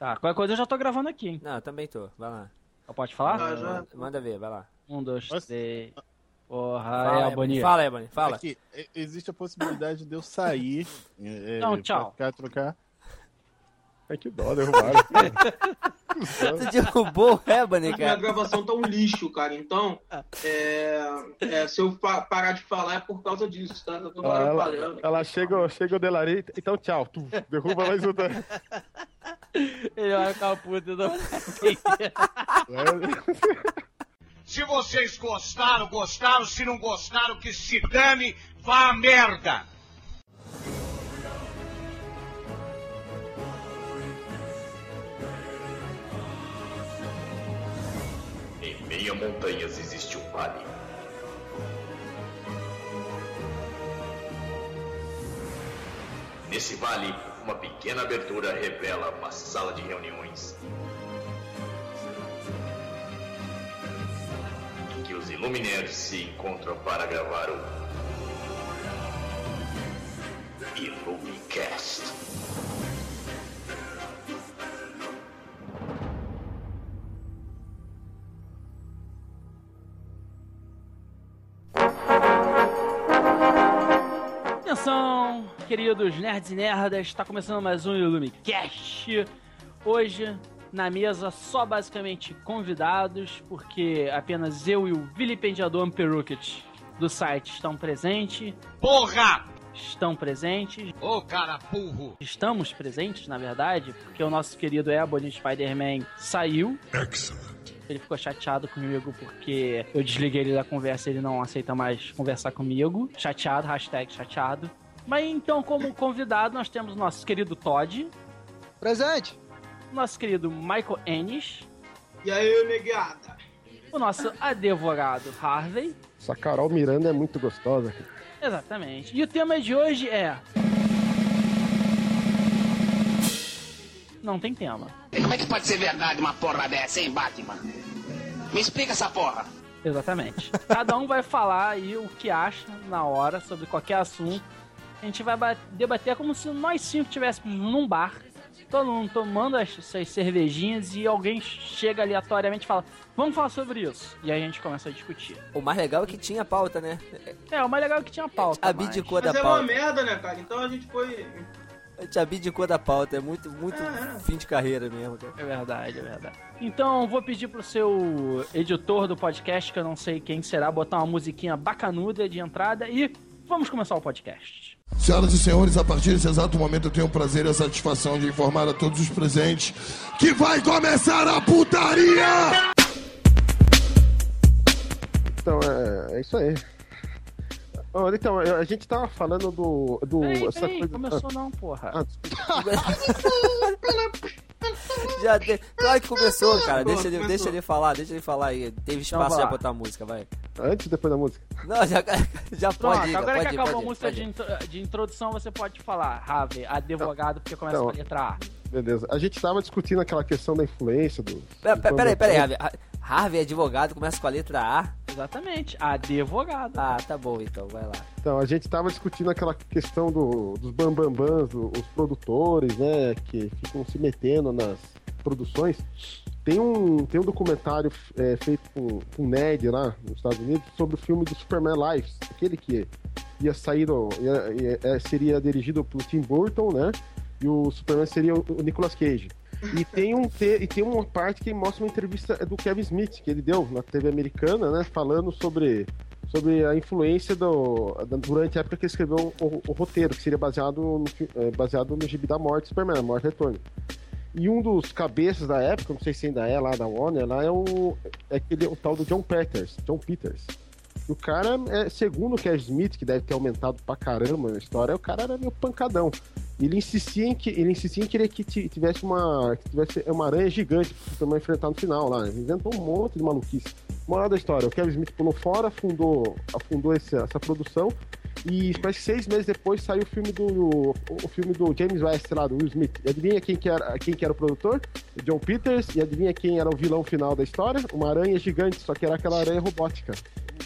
Tá, qualquer coisa eu já tô gravando aqui, hein? Não, eu também tô. Vai lá. Pode falar? Ah, já. Manda, ver, vai lá. Um, dois, Mas- três. Porra, Fala, é, Ebony. Fala, Ebony. Fala. Aqui, existe a possibilidade de eu sair. É, Não, pra tchau. Ficar, trocar. É que dó, derrubaram. Tu derrubou o Ebony, Minha cara. gravação tá um lixo, cara. Então, é, é, se eu pa- parar de falar é por causa disso, tá? Eu tô ela, ela, ela chega, chega o Delari, então tchau. Tu, derruba mais um. Ele vai ficar puto. Não... Se vocês gostaram, gostaram. Se não gostaram, que se dane, vá a merda. Em meio a montanhas existe um vale. Nesse vale, uma pequena abertura revela uma sala de reuniões. Em que os Illuminaires se encontram para gravar o. Illumicast. Queridos nerds e nerdas, está começando mais um Illumicast. Hoje, na mesa, só basicamente convidados, porque apenas eu e o vilipendiador Amperuket do site estão presentes. Porra! Estão presentes. Ô cara burro! Estamos presentes, na verdade, porque o nosso querido Ebony Spider-Man saiu. Ele ficou chateado comigo porque eu desliguei ele da conversa e ele não aceita mais conversar comigo. Chateado, hashtag chateado. Mas então, como convidado, nós temos o nosso querido Todd, Presente! nosso querido Michael Ennis, E aí, negada? o nosso advogado Harvey. Essa Carol Miranda é muito gostosa. Exatamente. E o tema de hoje é. Não tem tema. Como é que pode ser verdade uma porra dessa, hein, Batman? Me explica essa porra. Exatamente. Cada um vai falar aí o que acha na hora sobre qualquer assunto. A gente vai ba- debater como se nós cinco estivéssemos num bar, todo mundo tomando as suas cervejinhas e alguém chega aleatoriamente e fala: Vamos falar sobre isso. E aí a gente começa a discutir. O mais legal é que tinha pauta, né? É, o mais legal é que tinha pauta. Abdicou da Mas é uma pauta. merda, né, cara? Então a gente foi. A gente abdicou da pauta. É muito, muito fim de carreira mesmo, cara. É verdade, é verdade. Então, vou pedir pro seu editor do podcast, que eu não sei quem será, botar uma musiquinha bacanuda de entrada e vamos começar o podcast. Senhoras e senhores, a partir desse exato momento eu tenho o prazer e a satisfação de informar a todos os presentes que vai começar a putaria! Então, é, é isso aí. Ó, Então, a gente tava falando do. do Peraí, essa peraí, coisa- começou não, porra. Ah, desculpa. Já de... Claro que começou, cara. Deixa ele, deixa ele falar, deixa ele falar aí. Teve espaço já lá. botar música, vai. Antes ou depois da música? Não, já, já Pronto, pode ir, agora pode que ir, acabou pode a música de, intro- de introdução, você pode falar, Rave, advogado, porque começa Então. com a letra A. Beleza. A gente tava discutindo aquela questão da influência do. Pera- do pera- Peraí, peraí, Thunderbolt. Harvey. Harvey é advogado, começa com a letra A. Exatamente, advogado. Ah, tá bom então, vai lá. Então, a gente tava discutindo aquela questão do, dos bambambãs, do- os produtores, né, que ficam se metendo nas produções. Tem um, tem um documentário é, feito com, com o Ned lá nos Estados Unidos sobre o filme do Superman Lives, aquele que ia sair, ia- ia- é, seria dirigido pelo Tim Burton, né, e o Superman seria o, o Nicolas Cage. E tem, um, te- e tem uma parte que mostra uma entrevista do Kevin Smith, que ele deu na TV americana, né, falando sobre sobre a influência do, durante a época que ele escreveu o, o roteiro, que seria baseado no, é, baseado no gibi da morte Superman, a Morte Retorno. E um dos cabeças da época, não sei se ainda é lá da Warner, lá é o, é aquele, o tal do John Peters, John Peters. E o cara, é, segundo o Kevin Smith, que deve ter aumentado pra caramba na história, o cara era meio pancadão. Ele insistia em que ele insistia em querer que ti- tivesse uma que tivesse uma aranha gigante Superman enfrentar no final lá. Ele inventou um monte de maluquice. Moral da história, o Kevin Smith pulou fora, afundou, afundou essa produção E parece que seis meses depois saiu o filme do. O filme do James West lá, do Will Smith. E adivinha quem que era, quem que era o produtor? O John Peters. E adivinha quem era o vilão final da história? Uma aranha gigante, só que era aquela aranha robótica.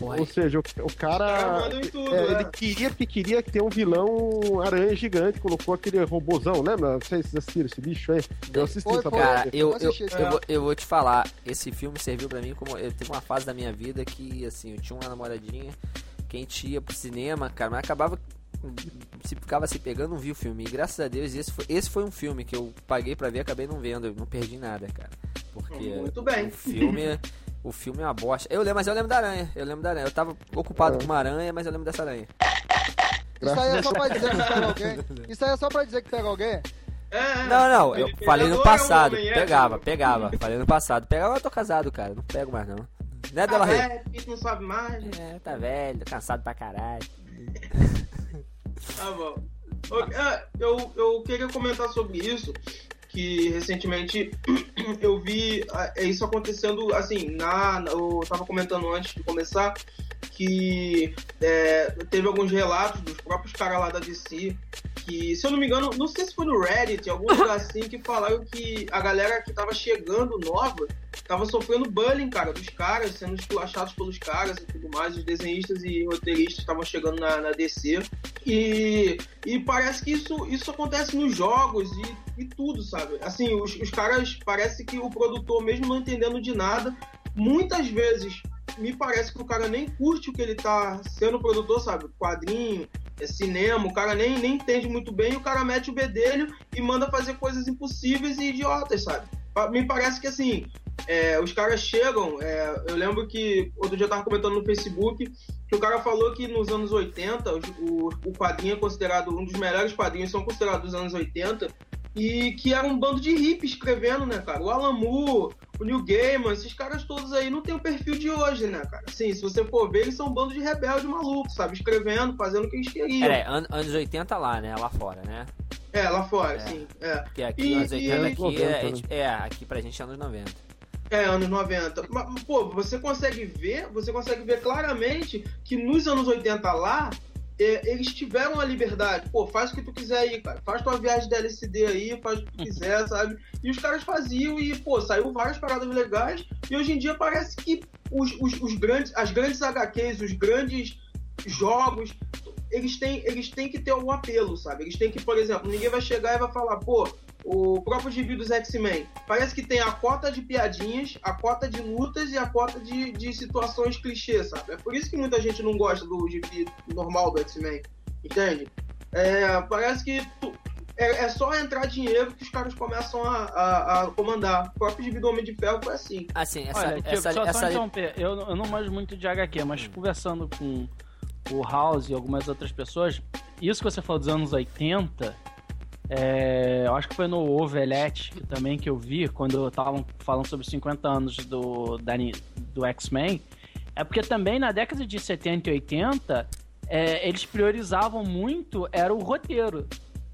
Ou seja, o, o cara. tudo, é, né? Ele queria porque queria ter um vilão aranha gigante, colocou aquele robozão, lembra? Não sei se vocês assistiram esse bicho aí. Eu assisti Foi, essa foi. Cara, eu, Eu eu, eu, vou, eu vou te falar, esse filme serviu pra mim como. Eu teve uma fase da minha vida que, assim, eu tinha uma namoradinha que a gente ia pro cinema, cara, mas acabava. Se ficava se pegando, não vi o filme. E graças a Deus, esse foi, esse foi um filme que eu paguei pra ver acabei não vendo. Eu não perdi nada, cara. Porque Muito bem. o filme. O filme é uma bosta. Eu lembro, mas eu lembro da aranha. Eu lembro da aranha. Eu tava ocupado com uma aranha, mas eu lembro dessa aranha. Isso aí é só pra dizer que pega alguém. Isso aí é só pra dizer que pega alguém. É, é. Não, não, eu falei no Predador é um passado. homem, é, Pegava, pegava. Falei no passado. Pegava, eu tô casado, cara. Não pego mais, não. Né, Dela Ah, Rey? é, isso não sabe mais. É, tá velho, cansado pra caralho. Tá bom. É, Eu, eu queria comentar sobre isso, que recentemente eu vi ah, é, isso acontecendo, assim, na- eu tava comentando antes de começar, que é, teve alguns relatos dos próprios caras lá da DC, que, se eu não me engano, não sei se foi no Reddit, algum lugar assim, que falaram que a galera que tava chegando nova tava sofrendo bullying, cara, dos caras, sendo esculachados pelos caras e tudo mais, os desenhistas e roteiristas estavam chegando na, na DC. E, e parece que isso, isso acontece nos jogos e, e tudo, sabe? Assim, os, os caras, parece que o produtor, mesmo não entendendo de nada, muitas vezes me parece que o cara nem curte o que ele tá sendo produtor, sabe? Quadrinho, é cinema, o cara nem, nem entende muito bem, o cara mete o bedelho e manda fazer coisas impossíveis e idiotas, sabe? Me parece que assim, é, os caras chegam. é, eu lembro que outro dia eu tava comentando no Facebook que o cara falou que nos anos 80 os- o, o quadrinho é considerado um dos melhores quadrinhos, são considerados dos anos 80, e que era um bando de hippies escrevendo, né, cara? O Alan Moore, o Neil Gaiman, esses caras todos aí não tem o perfil de hoje, né, cara? Assim, se você for ver, eles são um bando de rebeldes malucos, sabe? Escrevendo, fazendo o que eles queriam. Aí, an- anos 80 lá, né? Lá fora, né? É, lá fora, É. sim. É. Porque aqui, E- anos e 80 anos aqui 90, é, né? é, aqui pra gente é anos 90. É, anos 90. Mas, pô, você consegue ver, você consegue ver claramente que nos anos 80 lá, é, eles tiveram a liberdade. Pô, faz o que tu quiser aí, cara. Faz tua viagem de LSD aí, faz o que tu quiser, sabe? E os caras faziam e, pô, saiu várias paradas legais. E hoje em dia parece que os, os, os grandes, as grandes HQs, os grandes jogos, eles têm, eles têm que ter algum apelo, sabe? Eles têm que, por exemplo, ninguém vai chegar e vai falar, pô, o próprio gibi dos X-Men. Parece que tem a cota de piadinhas, a cota de lutas e a cota de, de situações clichê, sabe? É por isso que muita gente não gosta do gibi normal do X-Men, entende? É, parece que tu- é, é só entrar dinheiro que os caras começam a, a- a comandar. O próprio gibi do Homem de Ferro foi assim. Assim, essa. Olha, tipo, essa, só, essa só interromper, eu, eu não manjo muito de HQ, mas conversando com o House e algumas outras pessoas, isso que você falou dos anos 80, é, eu acho que foi no Ovelete também que eu vi, quando estavam falando sobre os 50 anos do, da do X-Men, é porque também na década de 70 e 80, é, eles priorizavam muito, era o roteiro.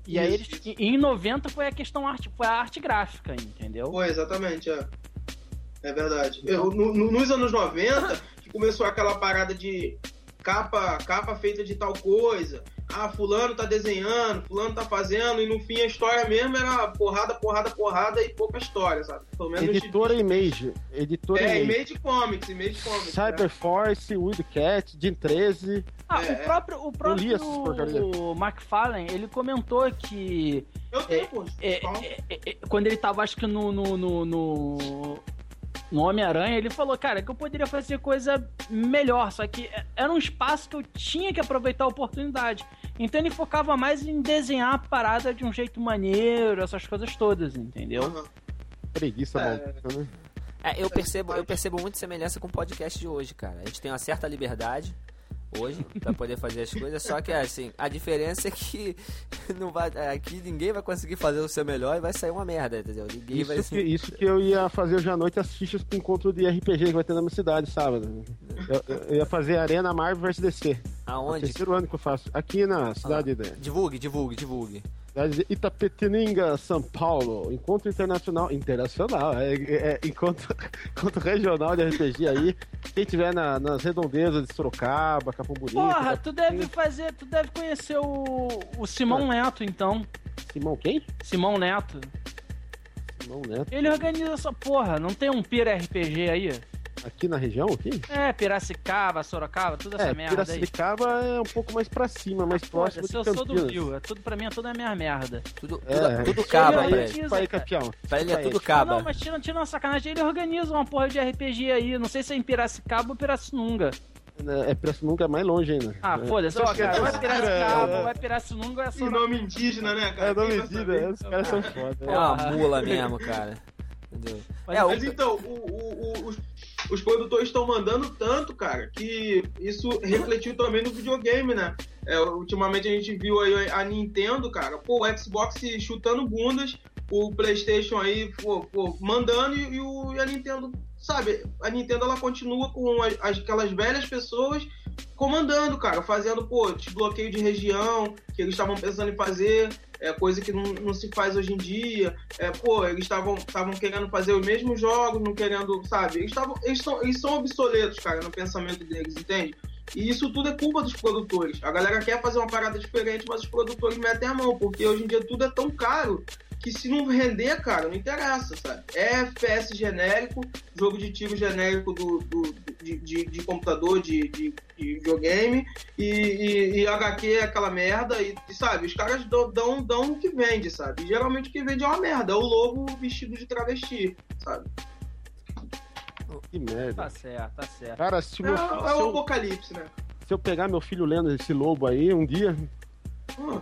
E aí eles, em 90 foi a questão arte, foi a arte gráfica, entendeu? Foi, exatamente, é. É verdade. Eu, no- no- nos anos 90, que começou aquela parada de capa, capa feita de tal coisa. Ah, fulano tá desenhando, fulano tá fazendo, e no fim a história mesmo era porrada, porrada, porrada e pouca história, sabe? Pelo menos Editora Image. Editora É, Image. Image Comics, Image Comics. né? Cyberforce, Wildcat, Jim 13. Ah, É, o próprio, o próprio McFarlane, ele comentou que Eu tenho, pô. é, Fala. é, é, é, quando ele tava, acho que no, no, no, no, no Homem-Aranha, ele falou, cara, que eu poderia fazer coisa melhor, só que era um espaço que eu tinha que aproveitar a oportunidade. Então ele focava mais em desenhar a parada de um jeito maneiro, essas coisas todas, entendeu? Aham. Preguiça É. maluca, né? É, eu percebo, eu percebo muito semelhança com o podcast de hoje, cara. A gente tem uma certa liberdade hoje pra poder fazer as coisas, só que assim, a diferença é que não vai, aqui ninguém vai conseguir fazer o seu melhor e vai sair uma merda, entendeu? Ninguém vai Isso que, isso que eu ia fazer hoje à noite as fichas pro encontro de RPG que vai ter na minha cidade, sábado. Eu, eu- ia fazer Arena Marvel vs DC. É o aonde? terceiro ano que eu faço. Aqui na cidade da. Divulgue, divulgue, divulgue. Itapetininga, São Paulo. Encontro internacional. Internacional, é, é, é encontro, encontro regional de RPG aí. Quem tiver na, nas redondezas de Sorocaba, Capão Bonito. Porra, tu deve fazer. Tu deve conhecer o, o Simão Neto, então. Simão quem? Simão Neto. Simão Neto. Ele organiza essa porra. Não tem um Pira RPG aí? Aqui na região, aqui? É, Piracicaba, Sorocaba, tudo essa é, merda Piracicaba aí. é um pouco mais pra cima, mais próximo de eu sou do Rio, é tudo pra mim é tudo a minha merda. Tudo, é, tudo, tudo caba pra ele. Campeão. Pra ele é tudo caba. Não, mas tira, tira uma sacanagem, ele organiza uma porra de RPG aí, não sei se é em Piracicaba ou Pirassununga. É, Pirassununga é mais longe ainda. Ah, é. foda-se, ó, cara, vai Piracicaba, é, vai Pirassununga, é só... E nome indígena, né, cara? É, nome indígena, os caras são foda. É uma mula mesmo, cara. Entendeu? Mas, é, mas então, o, o, o, os produtores estão mandando tanto, cara, que isso refletiu também no videogame, né? É, ultimamente a gente viu aí a Nintendo, cara, pô, o Xbox chutando bundas, o PlayStation aí pô, pô, mandando e, e, o, e a Nintendo, sabe? A Nintendo ela continua com as, aquelas velhas pessoas comandando, cara, fazendo, pô, desbloqueio de região que eles estavam pensando em fazer, é coisa que não, não se faz hoje em dia. É, pô, eles estavam querendo fazer os mesmos jogos, não querendo, sabe? Eles, tavam, eles, são, eles são obsoletos, cara, no pensamento deles, entende? E isso tudo é culpa dos produtores. A galera quer fazer uma parada diferente, mas os produtores metem a mão, porque hoje em dia tudo é tão caro que se não render, cara, não interessa, sabe? É FPS genérico, jogo de tiro genérico do, do de, de, de, computador, de, de, de videogame, e, e, e, HQ é aquela merda, e, sabe? Os caras dão, dão, dão o que vende, sabe? E geralmente o que vende é uma merda, é o lobo vestido de travesti, sabe? Que merda. Tá certo, tá certo. Cara, se meu, é, é o apocalipse, né? Se eu pegar meu filho lendo esse lobo aí um dia. Hum.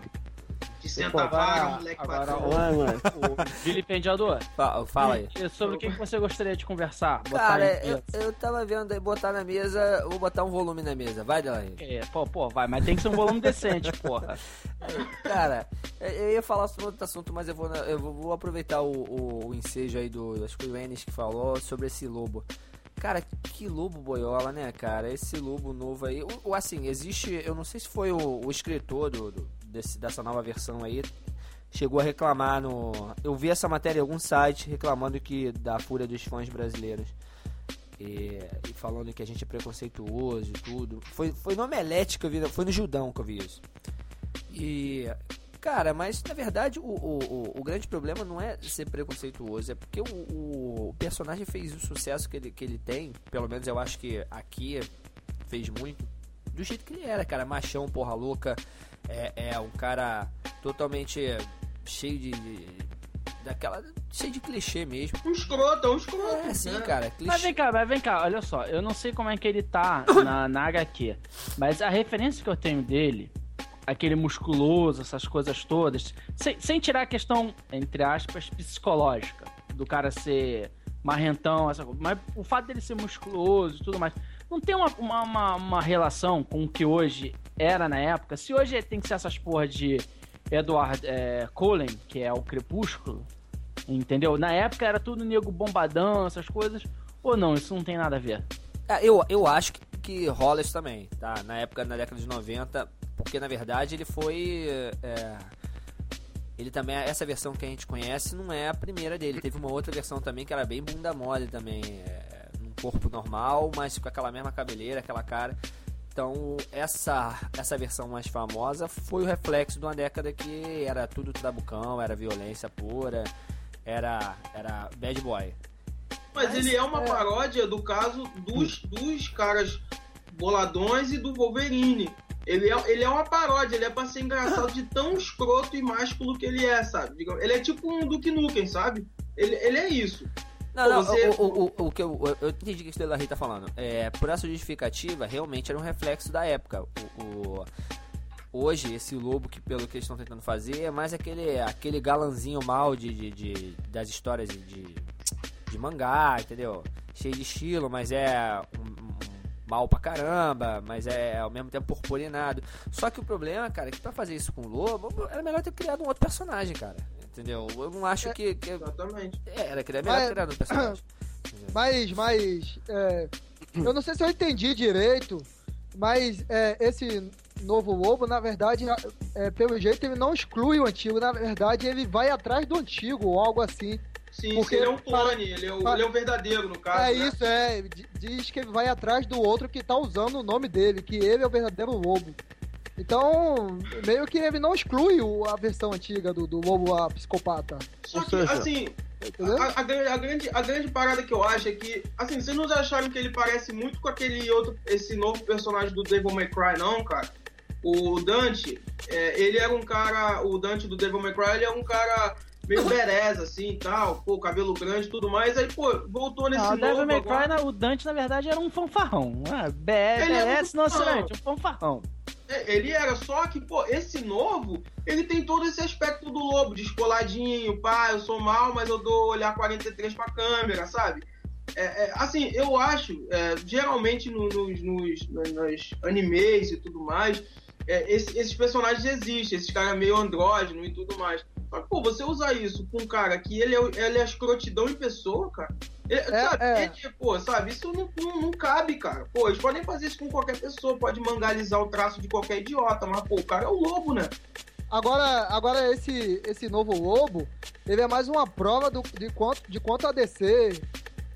De senta vaga, moleque agora, Ué, mano. Vilipendiador. Fala, fala aí. Sobre o que você gostaria de conversar? Cara, eu, eu tava vendo aí botar na mesa, vou botar um volume na mesa, vai, Delaí. É, pô, pô, vai, mas tem que ser um volume decente, porra. Cara, eu ia falar sobre outro assunto, mas eu vou, eu vou aproveitar o, o, o ensejo aí do, acho que o Enes que falou sobre esse lobo. Cara, que lobo boiola, né, cara? Esse lobo novo aí. O, assim, existe. Eu não sei se foi o, o escritor do, do, desse, dessa nova versão aí. Chegou a reclamar no. Eu vi essa matéria em algum site reclamando que da fúria dos fãs brasileiros. E, e, falando que a gente é preconceituoso e tudo. Foi, foi no Omelete que eu vi, foi no Judão que eu vi isso. E Cara, mas na verdade o, o, o, grande problema não é ser preconceituoso, é porque o, o, personagem fez o sucesso que ele, que ele tem, pelo menos eu acho que aqui fez muito, do jeito que ele era, cara, machão, porra louca, é, é um cara totalmente cheio de, daquela. cheio de clichê mesmo. Um escroto, um escroto. É, sim, né? cara. Clichê. Mas vem cá, mas vem cá, olha só, eu não sei como é que ele tá na, na HQ, mas a referência que eu tenho dele aquele musculoso, essas coisas todas, sem, sem tirar a questão, entre aspas, psicológica, do cara ser marrentão, essa coisa, mas o fato dele ser musculoso e tudo mais, não tem uma, uma, uma, uma relação com o que hoje era na época? Se hoje tem que ser essas porra de Edward é, Cullen, que é o Crepúsculo, entendeu? Na época era tudo nego bombadão, essas coisas, ou não, isso não tem nada a ver? É, eu, eu acho que, que rola isso também, tá? Na época, na década de 90, porque na verdade ele foi. É, ele também, essa versão que a gente conhece não é a primeira dele. Teve uma outra versão também que era bem bunda mole também. É, num corpo normal, mas com aquela mesma cabeleira, aquela cara. Então, essa, essa versão mais famosa foi o reflexo de uma década que era tudo trabucão, era violência pura, era, era bad boy. Mas, mas ele é uma é... paródia do caso dos, dos caras boladões e do Wolverine. Ele é, ele é uma paródia, ele é pra ser engraçado de tão escroto e másculo que ele é, sabe? Ele é tipo um Duke Nukem, sabe? Ele, ele é isso. Não, não, você... o, o, o, o, que eu, eu entendi que o Estela tá falando. É, por essa justificativa, realmente era um reflexo da época. O, hoje, esse lobo, que pelo que eles estão tentando fazer, é mais aquele, aquele galanzinho mal de, de, de das histórias de, de mangá, entendeu? Cheio de estilo, mas é um, mal pra caramba, mas é ao mesmo tempo purpurinado. Só que o problema, cara, é que pra fazer isso com o Lobo, era melhor ter criado um outro personagem, cara. Entendeu? Eu não acho é, que, que. Exatamente. É, era melhor mas, criar um personagem. Mas, mas. É, eu não sei se eu entendi direito, mas é, esse novo lobo, na verdade, é, pelo jeito, ele não exclui o antigo. Na verdade, ele vai atrás do antigo, ou algo assim. Sim, Porque ele é um para- clone, ele é o, para- ele é o verdadeiro, no caso. É né? isso, é. Diz que ele vai atrás do outro que tá usando o nome dele, que ele é o verdadeiro lobo. Então, meio que ele não exclui a versão antiga do, do lobo a psicopata. Só Ou que, seja, assim, a, a grande- a grande, a grande parada que eu acho é que, assim, vocês não acharam que ele parece muito com aquele outro, esse novo personagem do Devil May Cry, não, cara? O Dante, é, ele era um cara, o Dante do Devil May Cry, ele é um cara meio bereza, assim, e tal, pô, cabelo grande e tudo mais, aí, pô, voltou nesse Ah, o novo Devil May agora. Cry, na- o Dante, na verdade, era um fanfarrão. Ah, BS, Ele é um não acidente, um fanfarrão. É, Ele era só que, pô, esse novo, ele tem todo esse aspecto do lobo, descoladinho, pá, eu sou mal, mas eu dou olhar 43 pra câmera, sabe? É, é, assim, eu acho, é, geralmente no- nos, nos, nos- animes e tudo mais, é, esse- esses personagens existem, esses caras meio andrógeno e tudo mais. Mas, pô, você usar isso com um cara que ele é, ele é escrotidão em pessoa, cara. Ele- sabe, é. ele, pô, sabe, isso não, não, não cabe, cara. Pô, eles podem fazer isso com qualquer pessoa, pode mangalizar o traço de qualquer idiota, mas, pô, o cara é o lobo, né? Agora, agora esse, esse novo lobo, ele é mais uma prova do, de, quanto, de quanto a DC,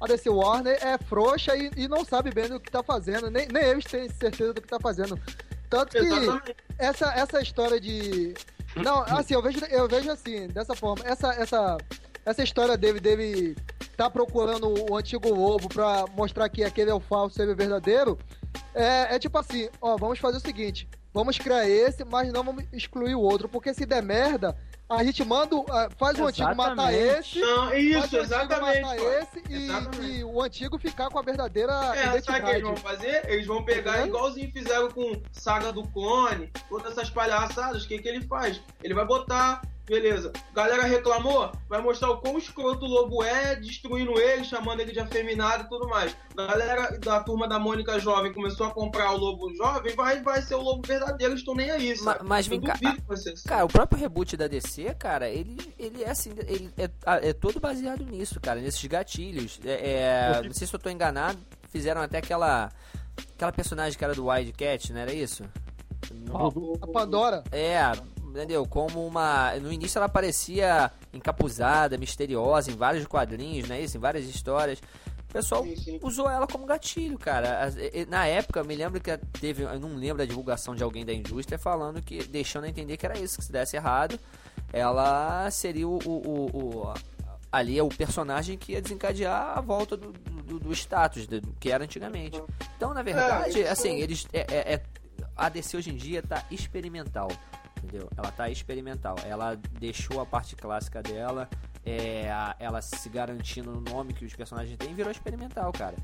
a DC Warner é frouxa e, e não sabe bem do que tá fazendo. Nem, nem eles têm certeza do que tá fazendo. Tanto que Exatamente. essa, essa história de. Não, assim, eu vejo, eu vejo assim, dessa forma. Essa, essa, essa história dele, dele tá procurando o antigo lobo pra mostrar que aquele é o falso e ele é o verdadeiro. É, é tipo assim, ó, vamos fazer o seguinte. Vamos criar esse, mas não vamos excluir o outro. Porque se der merda, a gente manda. o- ah, Faz o antigo matar esse. Não, faz isso, exatamente. matar esse e, Exatamente. e o antigo ficar com a verdadeira É, sabe o que identidade. eles vão fazer? Eles vão pegar, Entendeu? igualzinho fizeram com Saga do Clone, todas essas palhaçadas, o que, que ele faz? Ele vai botar, beleza, galera reclamou, vai mostrar o quão escroto o lobo é, destruindo ele, chamando ele de afeminado e tudo mais. Galera da turma da Mônica Jovem começou a comprar o lobo jovem, vai, vai ser o lobo verdadeiro, estão nem aí, sabe? mas Eu vem cá, assim. Cara, o próprio reboot da DC, cara, ele, ele é assim, ele é, é todo baseado nisso, cara, nesses gatilhos. É, é, não sei se eu tô enganado, fizeram até aquela aquela personagem que era do Wildcat, não era isso? A Pandora. É, entendeu? Como uma. No início ela parecia encapuzada, misteriosa em vários quadrinhos, né? Isso, em várias histórias. O pessoal Sim, sim. usou ela como gatilho, cara. Na época, me lembro que teve. Eu não lembro da divulgação de alguém da indústria falando que. deixando a entender que era isso, que se desse errado, ela seria o. o- o- ali é o personagem que ia desencadear a volta do, do, do status do, que era antigamente. Então, na verdade, isso- assim, eles. É, é- é- a DC hoje em dia tá experimental. Entendeu? Ela tá experimental. Ela deixou a parte clássica dela, é, a- ela se garantindo no nome que os personagens têm, virou experimental, cara.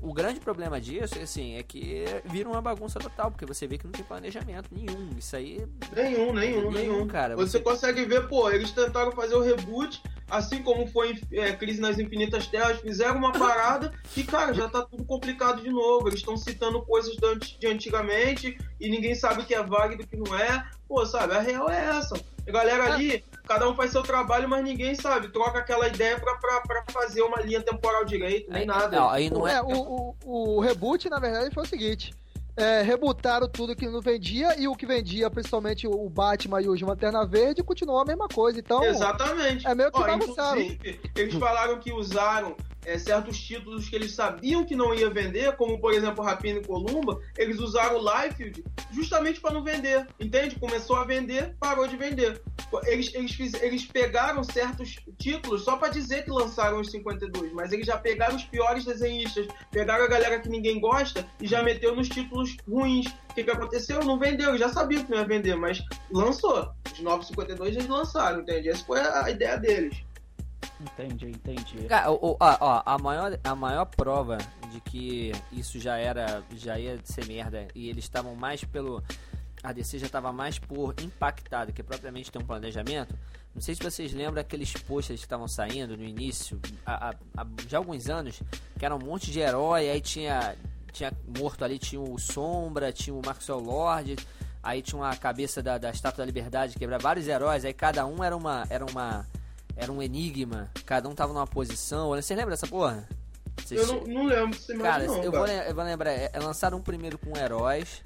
O grande problema disso, assim, é que vira uma bagunça total, porque você vê que não tem planejamento nenhum. Isso aí. Nenhum, nenhum, Nenhum, nenhum. cara. Você Você- consegue ver, pô, eles tentaram fazer o reboot, assim como foi é, Crise nas Infinitas Terras, fizeram uma parada e, cara, já tá tudo complicado de novo. Eles estão citando coisas de antigamente e ninguém sabe o que é válido e o que não é. Pô, sabe, a real é essa. A galera ali, cada um faz seu trabalho, mas ninguém sabe. Troca aquela ideia pra, pra, pra fazer uma linha temporal direito, nem Aí- nada. não, aí não é. É, o, o, o reboot, na verdade, foi o seguinte. É, rebutaram tudo que não vendia e o que vendia, principalmente o Batman e o Lanterna Verde, continuou a mesma coisa. Então, Exatamente. é meio que Ó, bagunçaram. eles falaram que usaram é, certos títulos que eles sabiam que não ia vender, como por exemplo Rapina e Columba, eles usaram o Liefeld justamente para não vender, entende? Começou a vender, parou de vender. Eles, eles, fiz- eles pegaram certos títulos só para dizer que lançaram os 52, mas eles já pegaram os piores desenhistas, pegaram a galera que ninguém gosta e já meteu nos títulos ruins. O que, que aconteceu? Não vendeu, eles já sabiam que não ia vender, mas lançou. Os 952 eles lançaram, entende? Essa foi a ideia deles. Entendi, entendi. Cara, ó, ó, a, maior, a maior prova de que isso já era. já ia ser merda e eles estavam mais pelo. A DC já estava mais por impactado que propriamente ter um planejamento. Não sei se vocês lembram aqueles posters que estavam saindo no início, há, há- há já alguns anos, que era um monte de herói, aí tinha, tinha morto ali, tinha o Sombra, tinha o Maxwell Lord, aí tinha uma cabeça da, da Estátua da Liberdade, quebrar vários heróis, aí cada um era uma. Era uma era um enigma, cada um tava numa posição. Você lembra dessa porra? Vocês- Eu não, não lembro se você Cara, não, eu, cara. Vou, eu vou lembrar, é, é, lançaram um primeiro com heróis,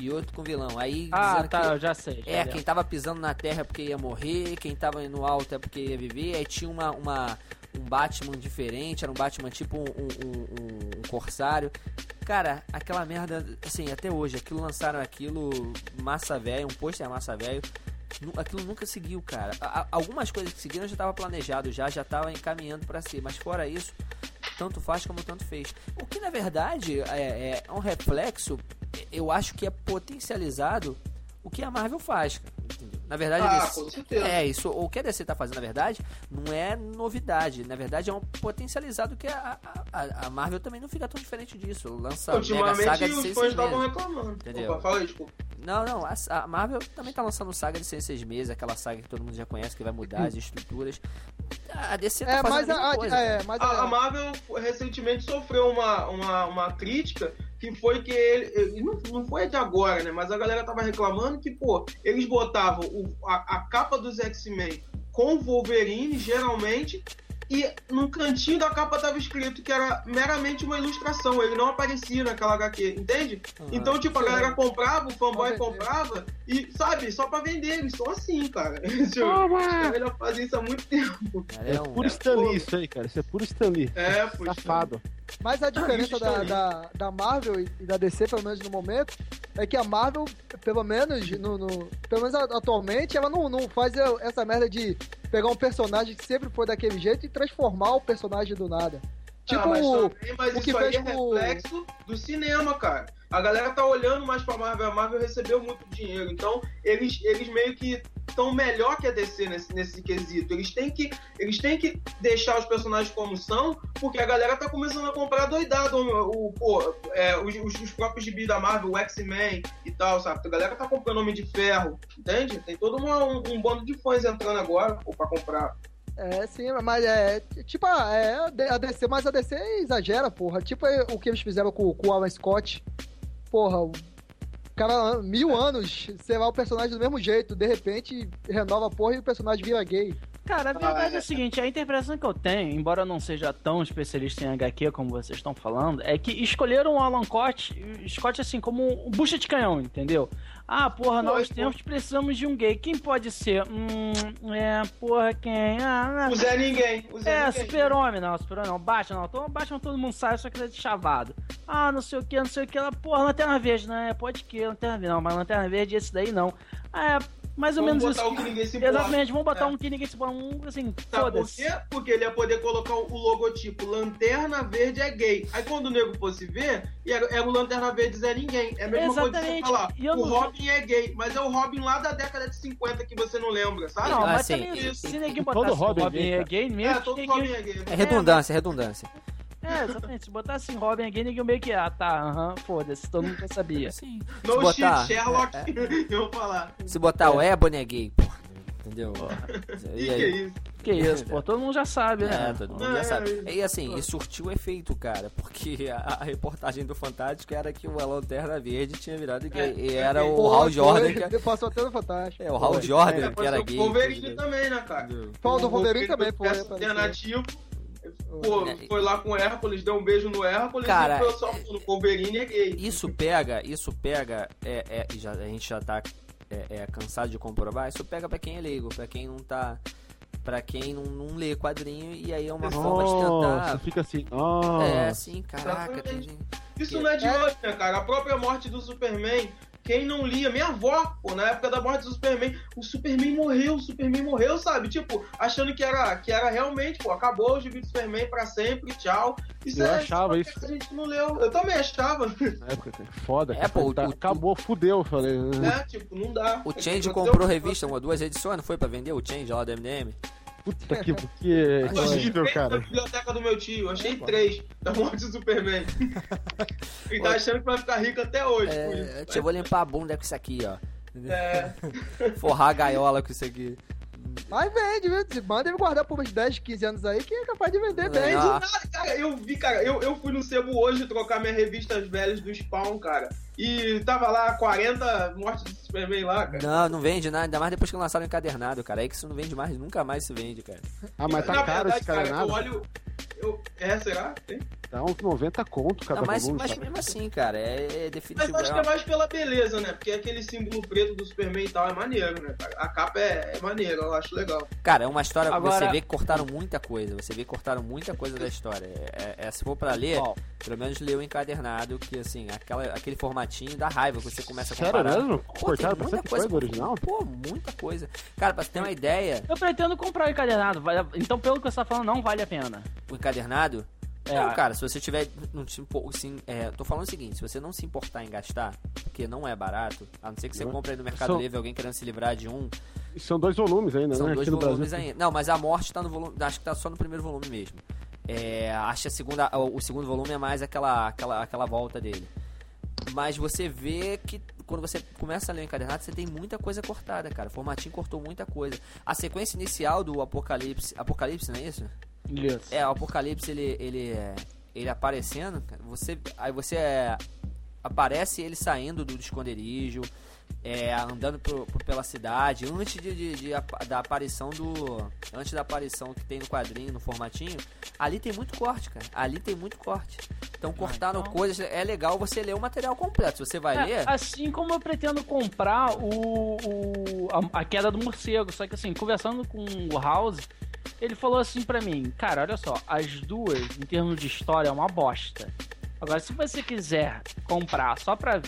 e outro com vilão. Aí Ah, tá, que- eu já sei. já É, lembro. quem tava pisando na terra é porque ia morrer, quem tava no alto é porque ia viver, aí tinha uma, uma- um Batman diferente, era um Batman tipo um, um- um- um corsário. Cara, aquela merda, assim, até hoje, aquilo lançaram aquilo, massa velho, um pôster massa velho. Aquilo nunca seguiu, cara. A- algumas coisas que seguiram já tava planejado, já já tava encaminhando pra ser, mas fora isso, tanto faz como tanto fez. O que na verdade é, é um reflexo, eu acho que é potencializado o que a Marvel faz. cara? Na verdade, Ah, eles- com certeza. é isso. O que a DC tá fazendo, na verdade, não é novidade. Na verdade, é um potencializado que a, a, a Marvel também não fica tão diferente disso. Lança mega Ultimamente saga de os seis, fãs estavam meses. reclamando. Entendeu? Opa, fala aí, desculpa. Não, não, a, a Marvel também tá lançando saga de seis, seis meses, aquela saga que todo mundo já conhece, que vai mudar as estruturas. A DC tá É, fazendo mas a a, coisa. é, mas a a, Marvel recentemente sofreu uma, uma, uma crítica que foi que ele. Não, não foi de agora, né? Mas a galera tava reclamando que, pô, eles botavam o- a, a capa dos X-Men com o Wolverine, geralmente, e no cantinho da capa tava escrito que era meramente uma ilustração, ele não aparecia naquela HQ, entende? Então, tipo, a galera comprava, o fanboy comprava, e, sabe, só pra vender, eles são assim, cara. Tipo, Os caras já fazem isso há muito tempo. Cara, É, é um- puro Stanley isso aí, cara. Isso é puro Stanley. É, pô. Safado. Mas a diferença da, da, da Marvel e da DC, pelo menos no momento, é que a Marvel, pelo menos, no, no- pelo menos atualmente, ela não, não faz essa merda de pegar um personagem que sempre foi daquele jeito e transformar o personagem do nada. Tipo, Ah, mas, também, mas o que é fez com- reflexo do cinema, cara. A galera tá olhando mais pra Marvel. A Marvel recebeu muito dinheiro. Então, eles, eles meio que estão melhor que a DC nesse, nesse quesito. Eles têm, que, eles têm que deixar os personagens como são, porque a galera tá começando a comprar doidado. O, o- pô, é, os, os- os próprios gibis da Marvel, o X-Men e tal, sabe? A galera tá comprando Homem de Ferro, entende? Tem todo uma- um, um bando de fãs entrando agora pô, pra comprar. É, sim, mas é. Tipo, ah, é a DC, mas a DC exagera, porra. Tipo é o que eles fizeram com, com o Alan Scott. Porra, o cara, mil anos, sei lá, o personagem do mesmo jeito, de repente renova a porra e o personagem vira gay. Cara, a verdade Ah, é a seguinte, a interpretação que eu tenho, embora eu não seja tão especialista em HQ como vocês estão falando, é que escolheram o Alan Scott, Scott assim, como um bucha de canhão, entendeu? Ah, porra, novos Foi, tempos, precisamos de um gay. Quem pode ser? Hum, é, porra, quem? Ah, O Zé Ninguém. O Zé é, super-homem, não, super-homem não, Batman não. Então, Batman todo mundo sabe, só que ele é de chavado. Ah, não sei o que, não sei o que. Ela, porra, Lanterna Verde, né? Pode que, Lanterna Verde, não, mas Lanterna Verde esse daí não. Ah, é, mais ou Vamos menos botar isso. o que ninguém se importa. Exatamente, vamos botar É. um que ninguém se importa, um, assim, Sabe por foda-se. quê? Porque ele ia poder colocar o logotipo Lanterna Verde é gay. Aí quando o nego fosse ver, era, era o Lanterna Verde Zé Ninguém. É a mesma coisa que você Exatamente. falar, o não- Robin é gay, mas é o Robin lá da década de 50 que você não lembra, sabe? Não, mas sim. também, Isso. se ninguém Todo Robin é Robin gay, é cara. gay, mesmo É, todo Robin é gay. É redundância, é redundância. É, exatamente. Se botasse Robin é gay, ninguém meio que, ah, tá, aham, foda-se, todo mundo já sabia. Sim. No Se botar- shit, Sherlock, é, eu vou falar. Se botar o Ebony é gay, porra. Entendeu? E E que aí? isso? Que isso, pô, todo mundo já sabe, né? É, todo mundo já sabe. E assim, e surtiu efeito, cara, porque a, a reportagem do Fantástico era que o Lanterna Verde tinha virado gay. É, e era o Porra, Hal foi, Jordan que Passou até no Fantástico. é o Hal Foi. Jordan É, que era gay. o Wolverine também, né, cara? Fala do Wolverine também, foi. foi. Esse apareceu. alternativo. Pô, foi lá com o Hércules, deu um beijo no Hércules Cara, e foi só no Wolverine é gay. Isso pega, isso pega, é, é, já, a gente já tá é, é, cansado de comprovar, isso pega pra quem é leigo, pra quem não tá. Pra quem não, não lê quadrinho, e aí é uma forma de Nossa, tentar. fica assim. Nossa. É, sim, caraca, tem gente. Isso não é de É. hoje, né, cara? A própria morte do Superman, quem não lia, minha avó, pô, na época da morte do Superman, o Superman morreu, o Superman morreu, sabe? Tipo, achando que era, que era realmente, pô, acabou o gibi do Superman pra sempre, tchau. Isso Eu é achava isso. A gente não leu. Eu também achava, Na época, cara, foda. É, pô, tá- o- acabou, fudeu. eu Falei. né? Tipo, não dá. O Change comprou revista, uma, duas edições, não foi pra vender o Change lá do MDM? Puta que, que horrível, três na cara. biblioteca do meu tio, eu achei três da morte do Superman. Ele tá achando que vai ficar rico até hoje. É, eu vou limpar a bunda com isso aqui, ó. É, Forrar a gaiola com isso aqui. Mas vende, viu? Se manda ele guardar por uns 10, 15 anos aí, que é capaz de vender bem. Nada, cara, eu vi, cara, eu, eu fui no sebo hoje trocar minhas revistas velhas do Spawn, cara. E tava lá 40 mortes do Superman lá, cara. Não, não vende nada, ainda mais depois que lançaram o encadernado, cara. Aí que isso não vende mais, nunca mais se vende, cara. Ah, mas tá Na caro verdade, esse cara eu olho, Eu, é, será? Tem? Dá uns 90 conto cada Não, mas, volume. mas sabe? mesmo assim, cara, é, é Mas definitivo. acho que é é mais pela beleza, né? Porque aquele símbolo preto do Superman e tal é maneiro, né? A capa é, é maneira, eu acho legal. Cara, é uma história. Agora- Você vê que cortaram muita coisa. Você vê que cortaram muita coisa da história. É, é- se for pra ler, Ó, pelo menos lê o encadernado, que assim, aquela, aquele formatinho dá raiva. Você começa a Sério comparar. mesmo? Pô, Cortaram muita coisa coisa do original? Pô, muita coisa. Cara, pra você ter uma ideia, eu pretendo comprar o encadernado. Então, pelo que você tá falando, não vale a pena. o encadernado. É. Não, cara, se você tiver. Não se impor, sim, é, tô falando o seguinte: se você não se importar em gastar, porque não é barato, a não ser que você compre aí no Mercado sou- Livre alguém querendo se livrar de um, São dois volumes ainda, São né? dois Aqui no volumes ainda. Não, mas a morte tá no volume. Acho que tá só no primeiro volume mesmo. É, acho que a segunda, o o segundo volume é mais aquela, aquela, aquela volta dele. Mas você vê que quando você começa a ler o encadernado, você tem muita coisa cortada, cara. O formatinho cortou muita coisa. A sequência inicial do Apocalipse. Apocalipse, não é isso? Isso. É, o Apocalipse ele, ele, ele aparecendo, você, aí você é, aparece ele saindo do esconderijo, é, andando por, por- pela cidade, antes de, de- de da aparição do. Antes da aparição que tem no quadrinho, no formatinho, ali tem muito corte, cara. Ali tem muito corte. Então cortaram então- coisas, é legal você ler o material completo. Você vai É, ler. assim como eu pretendo comprar o, o a, a queda do morcego, só que assim, conversando com o House, ele falou assim pra mim, cara, olha só, as duas, em termos de história, é uma bosta. Agora, se você quiser comprar só pra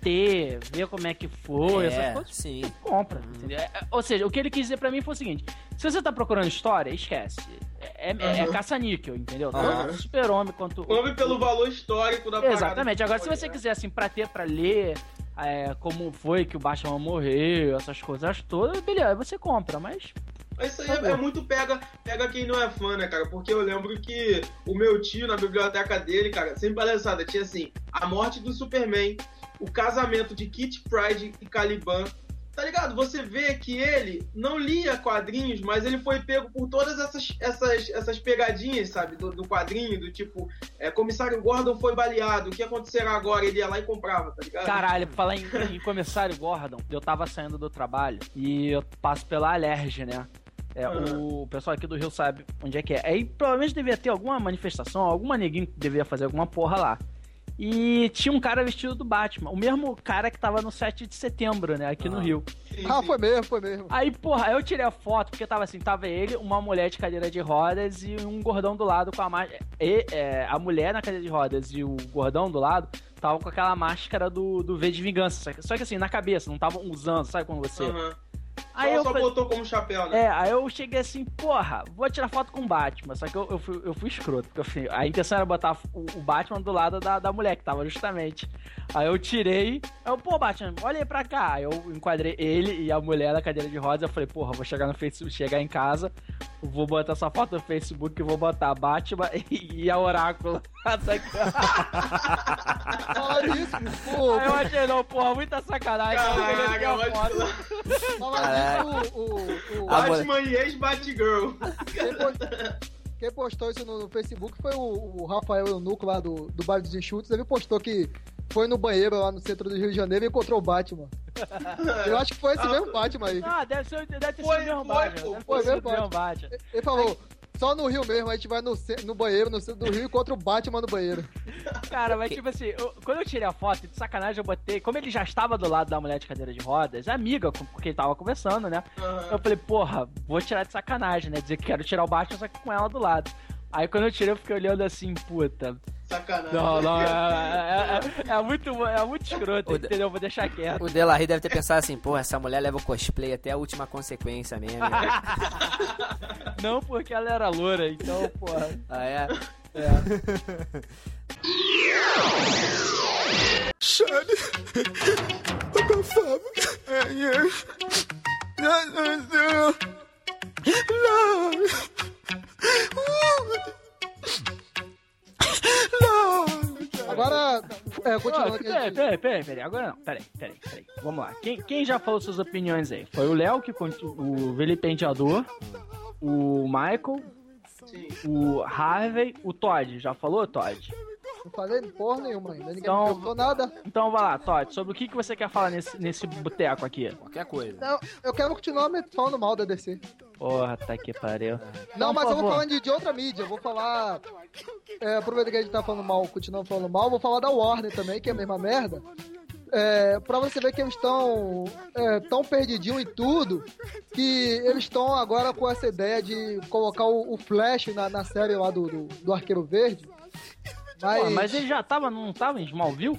ter, ver como é que foi, essas é, coisas, sim. você compra. entendeu? É, Ou seja, o que ele quis dizer pra mim foi o seguinte: se você tá procurando história, esquece. É, é, é Aham. caça-níquel, entendeu? Aham. Tanto o super-homem quanto. Compre pelo valor histórico da. Exatamente. Agora, se você quiser, assim, pra ter, pra ler é, como foi que o Batman morreu, essas coisas todas, beleza, você compra, mas. Mas isso aí Tá é, é muito pega, pega quem não é fã, né, cara? Porque eu lembro que o meu tio, na biblioteca dele, cara, sem palhaçada, tinha assim, a morte do Superman, o casamento de Kit Pride e Caliban. Tá ligado? Você vê que ele não lia quadrinhos, mas ele foi pego por todas essas, essas, essas pegadinhas, sabe? Do, do quadrinho, do tipo, é, comissário Gordon foi baleado, o que acontecerá agora? Ele ia lá e comprava, tá ligado? Caralho, pra falar em, em comissário Gordon, eu tava saindo do trabalho e eu passo pela Alerj, né? É, Uhum. O pessoal aqui do Rio sabe onde é que é. Aí provavelmente devia ter alguma manifestação, alguma neguinho que devia fazer alguma porra lá. E tinha um cara vestido do Batman, o mesmo cara que tava no 7 de setembro, né, aqui no Ah. Rio. Sim, Ah, foi mesmo, foi mesmo. Aí, porra, aí eu tirei a foto, porque tava assim, tava ele, uma mulher de cadeira de rodas e um gordão do lado com a máscara. a mulher na cadeira de rodas e o gordão do lado tava com aquela máscara do, do V de Vingança. Só que, só que assim, na cabeça, não estavam usando, sabe quando você. Aham. Aí só eu só falei- botou como chapéu, né? É, aí eu cheguei assim, porra, vou tirar foto com o Batman. Só que eu, eu, fui, eu fui escroto, porque eu fui- a intenção era botar o, o Batman do lado da, da mulher, que tava justamente. Aí eu tirei, aí eu, pô, Batman, olha aí pra cá. Aí eu enquadrei ele e a mulher na cadeira de rodas. Eu falei, porra, vou chegar no Facebook, chegar em casa, vou botar essa foto no Facebook e vou botar Batman e, e a Oráculo. Até que- Fala nisso, pô. Aí eu achei, não, porra, muita sacanagem. Eu peguei Caraca, a mas- foto. Fala nisso, o. o, o A Batman e ex-Batgirl. quem, po- quem postou isso no, no Facebook foi o, o Rafael Eunuco lá do, do bairro dos Enxutos. Ele postou que foi no banheiro lá no centro do Rio de Janeiro e encontrou o Batman. Eu acho que foi esse Ah, mesmo Batman aí. Ah, deve, ser, deve ter Foi, sido o mesmo foi, Batman. foi sido mesmo o mesmo Batman. Ele falou, só no Rio mesmo, a gente vai no, no banheiro, no centro do Rio, e encontra o Batman no banheiro. Cara, mas tipo assim, eu- quando eu tirei a foto, de sacanagem eu botei, como ele já estava do lado da mulher de cadeira de rodas, amiga, com- porque ele tava conversando, né? Eu falei, porra, vou tirar de sacanagem, né? Dizer que quero tirar o Batman, só que com ela do lado. Aí quando eu tirei, eu fiquei olhando assim, puta. Sacanagem. Não, não, é, é- é- é muito, é muito escroto, O de- entendeu? Vou deixar quieto. O Delarry deve ter pensado assim, pô, essa mulher leva o cosplay até a última consequência mesmo. Não porque ela era loura, então, porra. ah, é? Sabe? Abafava. Não, não, não. Não. Agora, é, continuando aqui. Peraí, peraí, peraí, peraí, agora não. Peraí, peraí, peraí. Vamos lá. Quem, quem já falou suas opiniões aí? Foi o Léo, que conti- o vilipendiador, o Michael, Sim. o Harvey, o Todd. Já falou, Todd? Não falei porra nenhuma ainda, ninguém Então- me perguntou nada. Então vai lá, Todd, sobre o que, que você quer falar nesse, nesse boteco aqui? Qualquer coisa. Não, eu quero continuar me falando mal da DC. Porra, tá que pariu. Não, mas eu vou falando de, de outra mídia. Eu vou falar. É, aproveitando que a gente tá falando mal, continuando falando mal, vou falar da Warner também, que é a mesma merda. É, pra você ver que eles estão é, tão perdidinhos em tudo que eles estão agora com essa ideia de colocar o, o Flash na, na série lá do, do, do Arqueiro Verde. Mas, Pô, mas ele já tava, não tava em Smallville?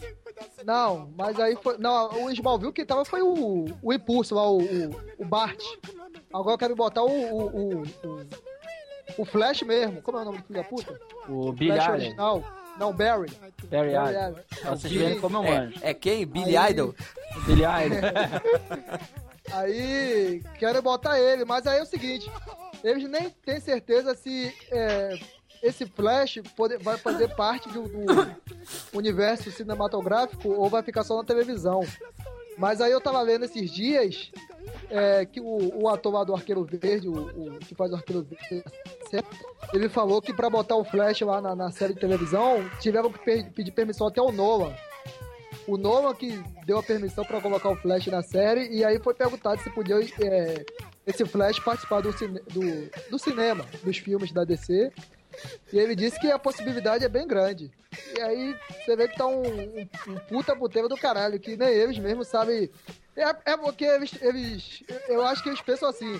Não, mas aí foi. Não, o Smallville que tava foi o, o Impulso lá, o, o, o Bart. Agora eu quero botar o, o, o, o, o Flash mesmo. Como é o nome do filho da puta? O Billy Flash Allen. original. Não, Barry. Barry. Pra vocês verem como eu manjo. É, é quem? Billy Aí- Idol? O Billy Allen. Aí quero botar ele, mas aí é o seguinte, eles nem têm certeza se é, esse Flash pode- vai fazer parte do, do universo cinematográfico ou vai ficar só na televisão. Mas aí eu tava lendo esses dias é, que o, o ator lá do Arqueiro Verde, o, o que faz o Arqueiro Verde, ele falou que pra botar o Flash lá na, na série de televisão, tiveram que pe- pedir permissão até o Nolan. O Nolan que deu a permissão pra colocar o Flash na série, e aí foi perguntado se podia é, esse Flash participar do, cine- do, do cinema, dos filmes da DC. E ele disse que a possibilidade é bem grande. E aí você vê que tá um, um, um puta puteiro do caralho, que nem eles mesmos sabem. É, é porque eles, eles. Eu acho que eles pensam assim.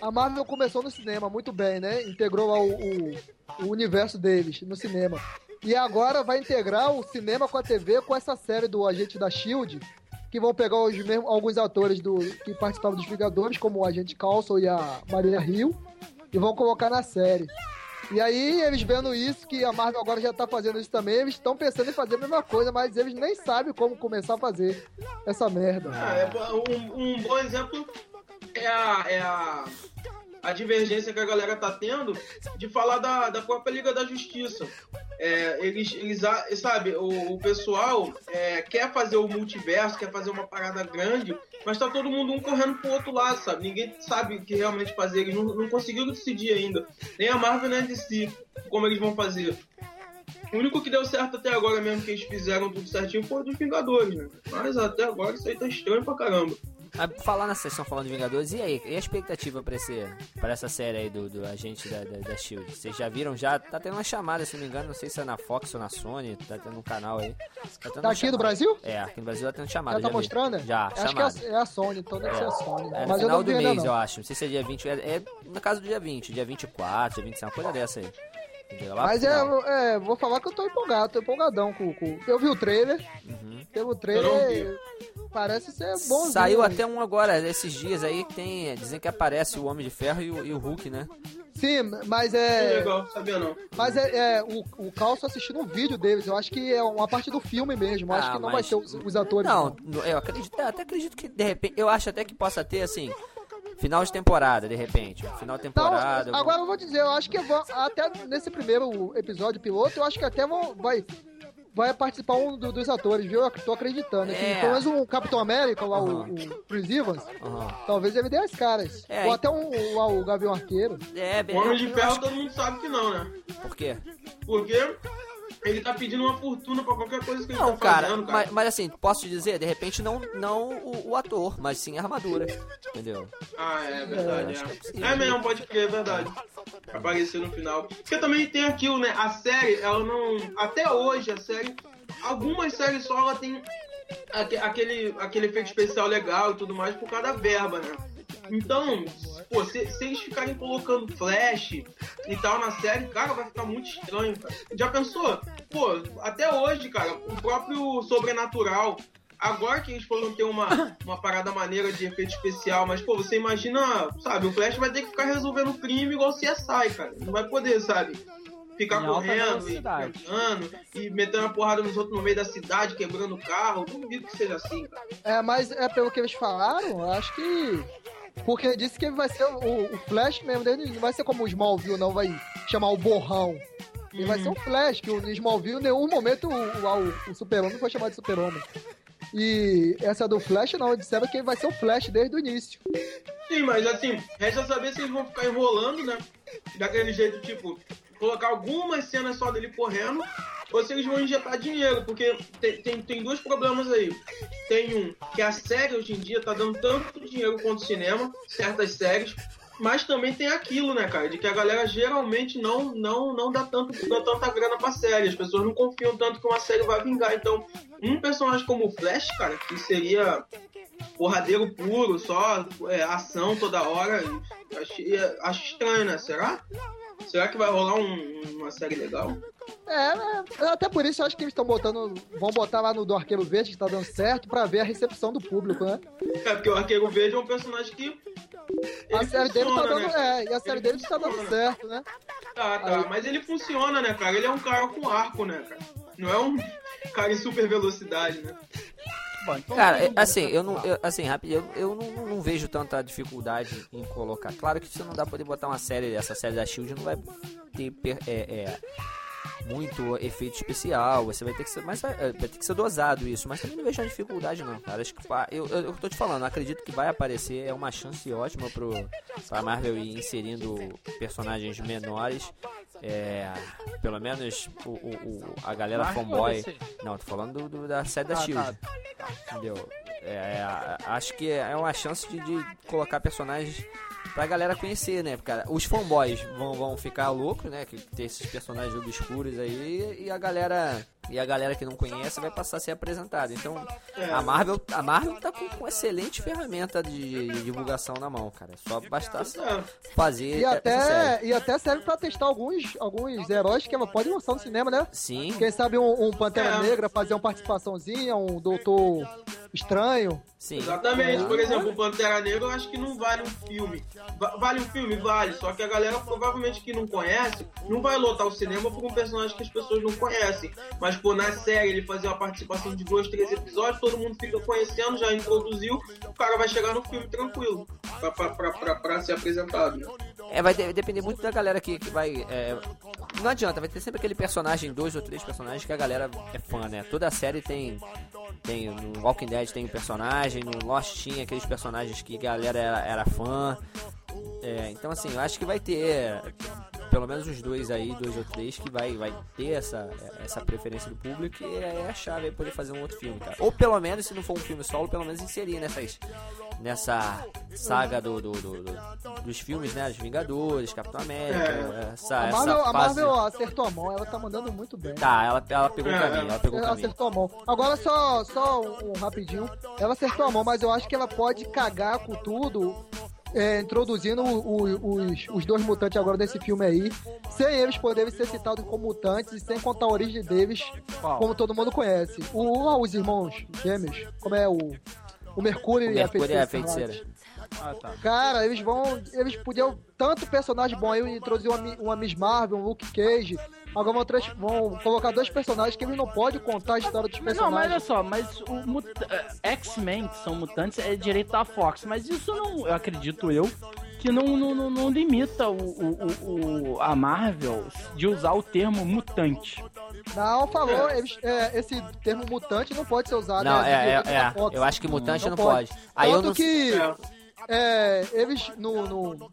A Marvel começou no cinema muito bem, né? Integrou o, o, universo deles no cinema. E agora vai integrar o cinema com a TV com essa série do Agente da Shield. Que vão pegar os alguns atores do, que participavam dos Vingadores, como o Agente Coulson e a Maria Hill, e vão colocar na série. E aí, eles vendo isso, que a Marvel agora já tá fazendo isso também, eles estão pensando em fazer a mesma coisa, mas eles nem sabem como começar a fazer essa merda. Ah, é um, um bom exemplo é a, é a, a divergência que a galera tá tendo de falar da, da própria Liga da Justiça. É, eles, eles, a- sabe, o, o pessoal é, quer fazer o multiverso, quer fazer uma parada grande, mas tá todo mundo um correndo pro outro lado, sabe? Ninguém sabe o que realmente fazer, eles não, não conseguiram decidir ainda. Nem a Marvel nem a DC, como eles vão fazer. O único que deu certo até agora mesmo que eles fizeram tudo certinho foi dos Vingadores, né? Mas até agora isso aí tá estranho pra caramba. Ah, falar na sessão falando de Vingadores, e aí? E a expectativa pra, esse, pra essa série aí do, do agente da, da, da Shield? Vocês já viram? Já tá tendo uma chamada, se não me engano, não sei se é na Fox ou na Sony, tá tendo um canal aí. Tá, tendo Tá aqui no chamada. Brasil? É, aqui no Brasil tá tendo chamada. Já tá vi. mostrando? né? Já, Acho que é chamada. a, é a Sony, então deve ser a Sony. É no mas final do ainda mês, não. eu acho. Não sei se é dia 20. É, é na casa do dia 20, dia 24, dia 25, uma coisa dessa aí. Mas é, é, vou falar que eu tô empolgado, tô empolgadão com, com... Eu vi o trailer, Uhum. pelo Eu trailer, parece ser bom. Saiu até um agora, esses dias aí, que tem. Dizem que aparece o Homem de Ferro e o, e o Hulk, né? Sim, mas é... legal, sabia não. Mas é, é, o, o Calço assistindo um vídeo deles, eu acho que é uma parte do filme mesmo, eu acho Ah, que não mas- vai ter os, os atores. Não, no- eu acredito, até acredito que de repente. Eu acho até que possa ter assim. Final de temporada, de repente. Final de Não, temporada. algum- agora eu vou dizer, eu acho que vão, até nesse primeiro episódio piloto, eu acho que até vão, vai, vai participar um do- dos atores, viu? Eu tô acreditando. É. pelo menos um Capitão América, lá, o, Aham. o Chris Evans, Aham. talvez ele dê as caras. É, Ou até um, lá, o Gavião Arqueiro. É, bem. O Homem de Ferro acho- todo mundo sabe que não, né? Por quê? Porque ele tá pedindo uma fortuna pra qualquer coisa que ele Não, tá cara, fazendo, cara. mas, mas assim, posso te dizer, de repente não, não o, o ator, mas sim a armadura. Entendeu? Ah, é verdade. é É, é mesmo, pode crer, é verdade. Aparecer no final. Porque também tem aquilo, né? A série, ela não. Até hoje, a série. Algumas séries só ela tem aque- aquele, aquele efeito especial legal e tudo mais por causa da verba, né? Então, pô, se, se eles ficarem colocando flash e tal na série, cara, vai ficar muito estranho, cara. Já pensou? Pô, até hoje, cara, o próprio Sobrenatural. Agora que eles foram ter uma, uma parada maneira de efeito especial, mas, pô, você imagina, sabe, o Flash vai ter que ficar resolvendo crime igual o CSI, cara. Não vai poder, sabe? Ficar Em correndo e tentando e metendo a porrada nos outros no meio da cidade, quebrando o carro. Duvido que seja assim, cara. É, mas é pelo que eles falaram, eu acho que. Porque disse que ele vai ser o, o Flash mesmo, ele não vai ser como o Smallville, não vai chamar o borrão. Ele vai ser o Flash, que o Smallville, em nenhum momento o, o, o Super-Homem foi chamado de Super-Homem. E essa do Flash não, disseram que ele vai ser o Flash desde o início. Sim, mas assim, resta saber se eles vão ficar enrolando, né? Daquele jeito, tipo, colocar algumas cenas só dele correndo, ou se eles vão injetar dinheiro, porque tem, tem, tem dois problemas aí. Tem um, que a série hoje em dia tá dando tanto dinheiro quanto o cinema, certas séries, Mas também tem aquilo, né, cara, de que a galera geralmente não, não, não dá, tanto, dá tanta grana pra série. As pessoas não confiam tanto que uma série vai vingar. Então, um personagem como o Flash, cara, que seria porradeiro puro, só é, ação toda hora, acho, acho estranho, né? Será? Será que vai rolar um, uma série legal? É, né? até por isso eu acho que eles estão botando. Vão botar lá no do Arqueiro Verde, que tá dando certo, pra ver a recepção do público, né? É, porque o Arqueiro Verde é um personagem que. A série dele tá dando. Né? É, e a série dele tá dando certo, né? Tá, tá. Aí... Mas ele funciona, né, cara? Ele é um cara com arco, né, cara? Não é um cara em super velocidade, né? Então cara, é, assim, eu não, eu, assim, rápido, eu, eu não, não, vejo tanta dificuldade em colocar. Claro que você não dá pra poder botar uma série, essa série da Shield não vai ter é, é, muito efeito especial, você vai ter que ser, mas vai, é, vai, ter que ser dosado isso, mas também não vejo a dificuldade não, cara. Acho que eu, eu, eu tô te falando, acredito que vai aparecer, é uma chance ótima pro pra Marvel ir inserindo personagens menores. É, pelo menos o, o, o a galera Marvel fanboy. Não, tô falando do, do, da série da ah, Shield. Tá. Entendeu? É, é, acho que é uma chance de, de colocar personagens pra galera conhecer, né? Porque os fanboys vão, vão ficar loucos, né? Que tem esses personagens obscuros aí e a galera e a galera que não conhece vai passar a ser apresentada. Então, é. a Marvel, a Marvel tá com, com excelente ferramenta de, de, divulgação na mão, cara. Só bastasse é. fazer e até e até serve para testar alguns alguns heróis que ela pode lançar no cinema, né? Sim. Quem sabe um, um Pantera é. Negra fazer uma participaçãozinha, um Doutor Estranho. Sim. Exatamente. Por exemplo, o Pantera Negra eu acho que não vale um filme. Vale um filme? Vale. Só que a galera provavelmente que não conhece não vai lotar o cinema por um personagem que as pessoas não conhecem. Mas, pô, na série ele fazer uma participação de dois, três episódios, todo mundo fica conhecendo, já introduziu, o cara vai chegar no filme tranquilo pra, pra, pra, pra, pra ser apresentado. Né? É, vai depender muito da galera que, que vai. É, não adianta, vai ter sempre aquele personagem, dois ou três personagens que a galera é fã, né? Toda série tem. Tem no Walking Dead tem um personagem, no Lost tinha aqueles personagens que a galera era, era fã. É, então assim, eu acho que vai ter pelo menos uns dois aí, dois ou três, que vai, vai ter essa, essa preferência do público e é a chave é poder fazer um outro filme, cara. Ou pelo menos, se não for um filme solo, pelo menos inserir nessas, nessa saga do, do, do, do dos filmes, né? Os Vingadores, Capitão América, é. essa, a Marvel, essa fase... a Marvel acertou a mão, ela tá mandando muito bem. Tá, ela, ela pegou é. o caminho, ela pegou ela caminho. acertou a mão. Agora só, só um, um rapidinho, ela acertou a mão, mas eu acho que ela pode cagar com tudo é, introduzindo o, o, os, os dois mutantes agora desse filme aí, sem eles poderem ser citados como mutantes e sem contar a origem deles, como todo mundo conhece. O, os irmãos gêmeos, como é o, o Mercúrio, o e a Feiticeira. É a feiticeira. Ah, tá. Cara, eles vão. Eles podiam. Tanto personagem bom aí, introduzir uma, uma Miss Marvel, um Luke Cage. Agora vão, trans, vão colocar dois personagens que eles não podem contar a história dos personagens. Não, mas olha só, mas o eh, X-Men, que são mutantes, é direito da Fox. Mas isso não, eu acredito eu, que não, não, não limita o, o, o, a Marvel de usar o termo mutante. Não, falou, eles, é, esse termo mutante não pode ser usado. Não, né, é, é, é eu acho que mutante não, não pode. pode. Aí Tanto eu não... que é, eles no, no,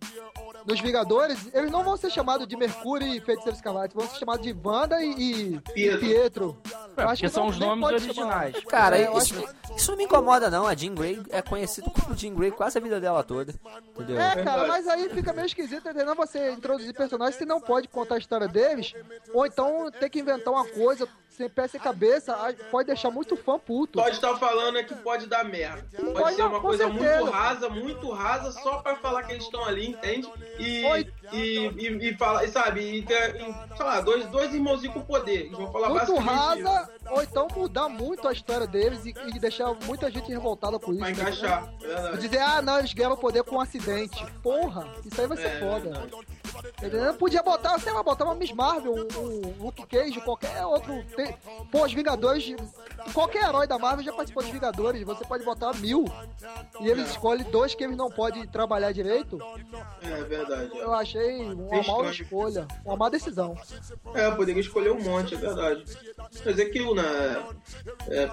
nos Vingadores, eles não vão ser chamados de Mercúrio e Feiticeiro Escarlate, vão ser chamados de Wanda e, e Pietro. É, acho que são os nomes originais. Chamar. Cara, é, isso, acho... isso não me incomoda não, a Jean Grey é conhecida como Jean Grey quase a vida dela toda, entendeu? É, cara, mas aí fica meio esquisito, entendeu? Você introduzir personagens que não pode contar a história deles, ou então ter que inventar uma coisa sem pé sem cabeça, pode deixar muito fã puto. Pode estar falando é que pode dar merda. Pode, pode ser uma coisa certeza. muito rasa, muito rasa, só pra falar que eles estão ali, entende? E, Oi. e, e, e, fala, e sabe, e, e, sei lá, dois, dois irmãozinhos com poder. Eles vão falar muito rasa, ou então mudar muito a história deles e, e deixar muita gente revoltada por isso. Pra encaixar, né? Dizer, ah, não, eles ganharam poder com um acidente. Porra, isso aí vai ser é, foda. Ele podia botar, sei lá, botar uma Miss Marvel, um, um Luke Cage, qualquer outro. Tem, pô, os Vingadores, qualquer herói da Marvel já participou dos Vingadores, você pode botar mil. E eles escolhem dois que eles não podem trabalhar direito. É verdade. Eu achei uma má escolha, uma má decisão. É, poderia escolher um monte, é verdade. Mas é aquilo, né? É,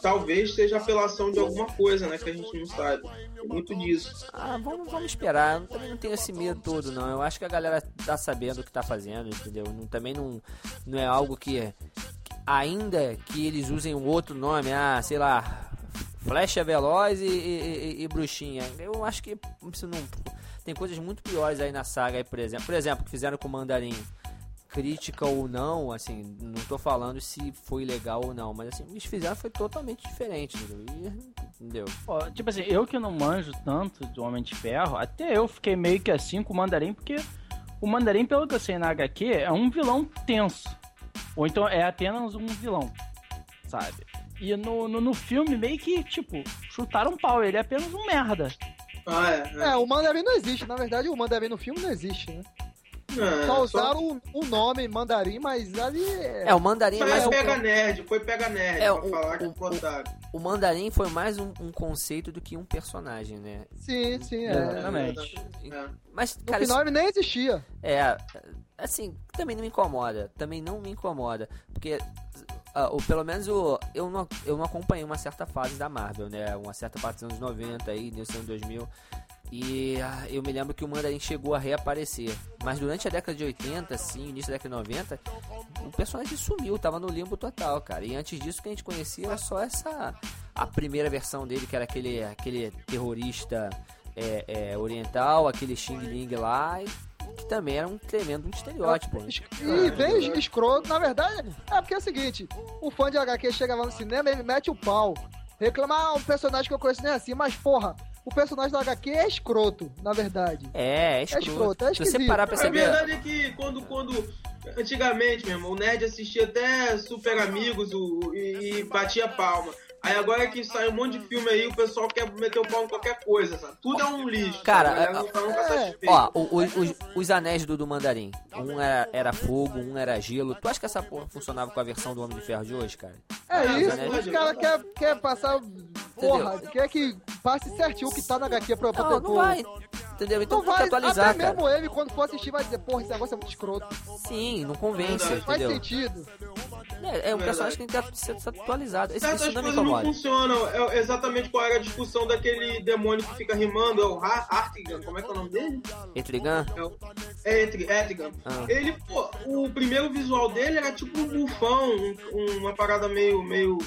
talvez seja apelação de alguma coisa, né? Que a gente não sabe. Muito disso. Ah, vamos, vamos esperar. Eu também não tenho esse medo todo, não. Eu acho que a galera tá sabendo o que tá fazendo, entendeu? Não, também não, não é algo que. Ainda que eles usem um outro nome, ah, sei lá, Flecha Veloz e, e, e, e Bruxinha. Eu acho que não tem coisas muito piores aí na saga, aí, por exemplo. Por exemplo, que fizeram com o Mandarim. Crítica ou não, assim, não tô falando se foi legal ou não, mas assim, eles fizeram foi totalmente diferente, entendeu? E, entendeu? Pô, tipo assim, eu que não manjo tanto do Homem de Ferro, até eu fiquei meio que assim com o Mandarim, porque o Mandarim, pelo que eu sei na HQ, é um vilão tenso. Ou então é apenas um vilão, sabe? E no, no, no filme, meio que, tipo, chutaram um pau, ele é apenas um merda. Ah, é. É, o Mandarim não existe. Na verdade, o Mandarim no filme não existe, né? É. Só só- usaram o, o nome Mandarim, mas ali é... É, o Mandarim é Foi mais um. pega nerd, foi pega nerd É, pra o- falar que o- botaram. O Mandarim foi mais um, um conceito do que um personagem, né? Sim, sim, é. Exatamente. É. Mas, No cara, final ele nem existia. É, assim, também não me incomoda. Também não me incomoda. Porque, ah, o, pelo menos o, eu, não, eu não acompanhei uma certa fase da Marvel, né? Uma certa parte dos anos 90 aí, início dos anos 2000. E ah, eu me lembro que o Mandarim chegou a reaparecer. Mas durante a década de 80, assim, início da década de 90, o personagem sumiu, tava no limbo total, cara. E antes disso, que a gente conhecia era só essa. A primeira versão dele, que era aquele, aquele terrorista é, é, oriental, aquele Xing Ling lá. Que também era um tremendo estereótipo. E bem escroto, na verdade, é porque é o seguinte, o fã de HQ chega lá no cinema, ele mete o pau. Reclama, ah, um personagem que eu conheço nem assim, mas porra, o personagem da HQ é escroto, na verdade. É, é escroto. escroto, é Se você esquisito. parar pra A perceber. verdade é que quando, quando antigamente, meu irmão, o nerd assistia até Super Amigos o, e, e batia palma. Aí agora que sai um monte de filme aí, o pessoal quer meter o pau em qualquer coisa, sabe? Tudo é um lixo. Cara, é- não tá nunca satisfeita. Ó, os, os anéis do, do mandarim. Um era, era fogo, um era gelo. Tu acha que essa porra funcionava com a versão do Homem de Ferro de hoje, cara? É Ah, isso, os é caras querem quer passar. Porra, quer que passe certinho o que tá na HQ pra, pra Não, ter não vai. Entendeu? Então Não tem que vai, atualizar, até cara. mesmo ele, quando for assistir, vai dizer, porra, esse negócio é muito escroto. Sim, não convence, Verdade. Faz sentido. É, é um personagem que tem que ser atualizado. Esse, Certas isso não me não funcionam. É exatamente qual era a discussão daquele demônio que fica rimando, é o Artigan, como é que é o nome dele? Etrigan? É o- É Etri- Etrigan. Ah. Ele, pô, o primeiro visual dele era tipo um bufão, um- uma parada meio, meio,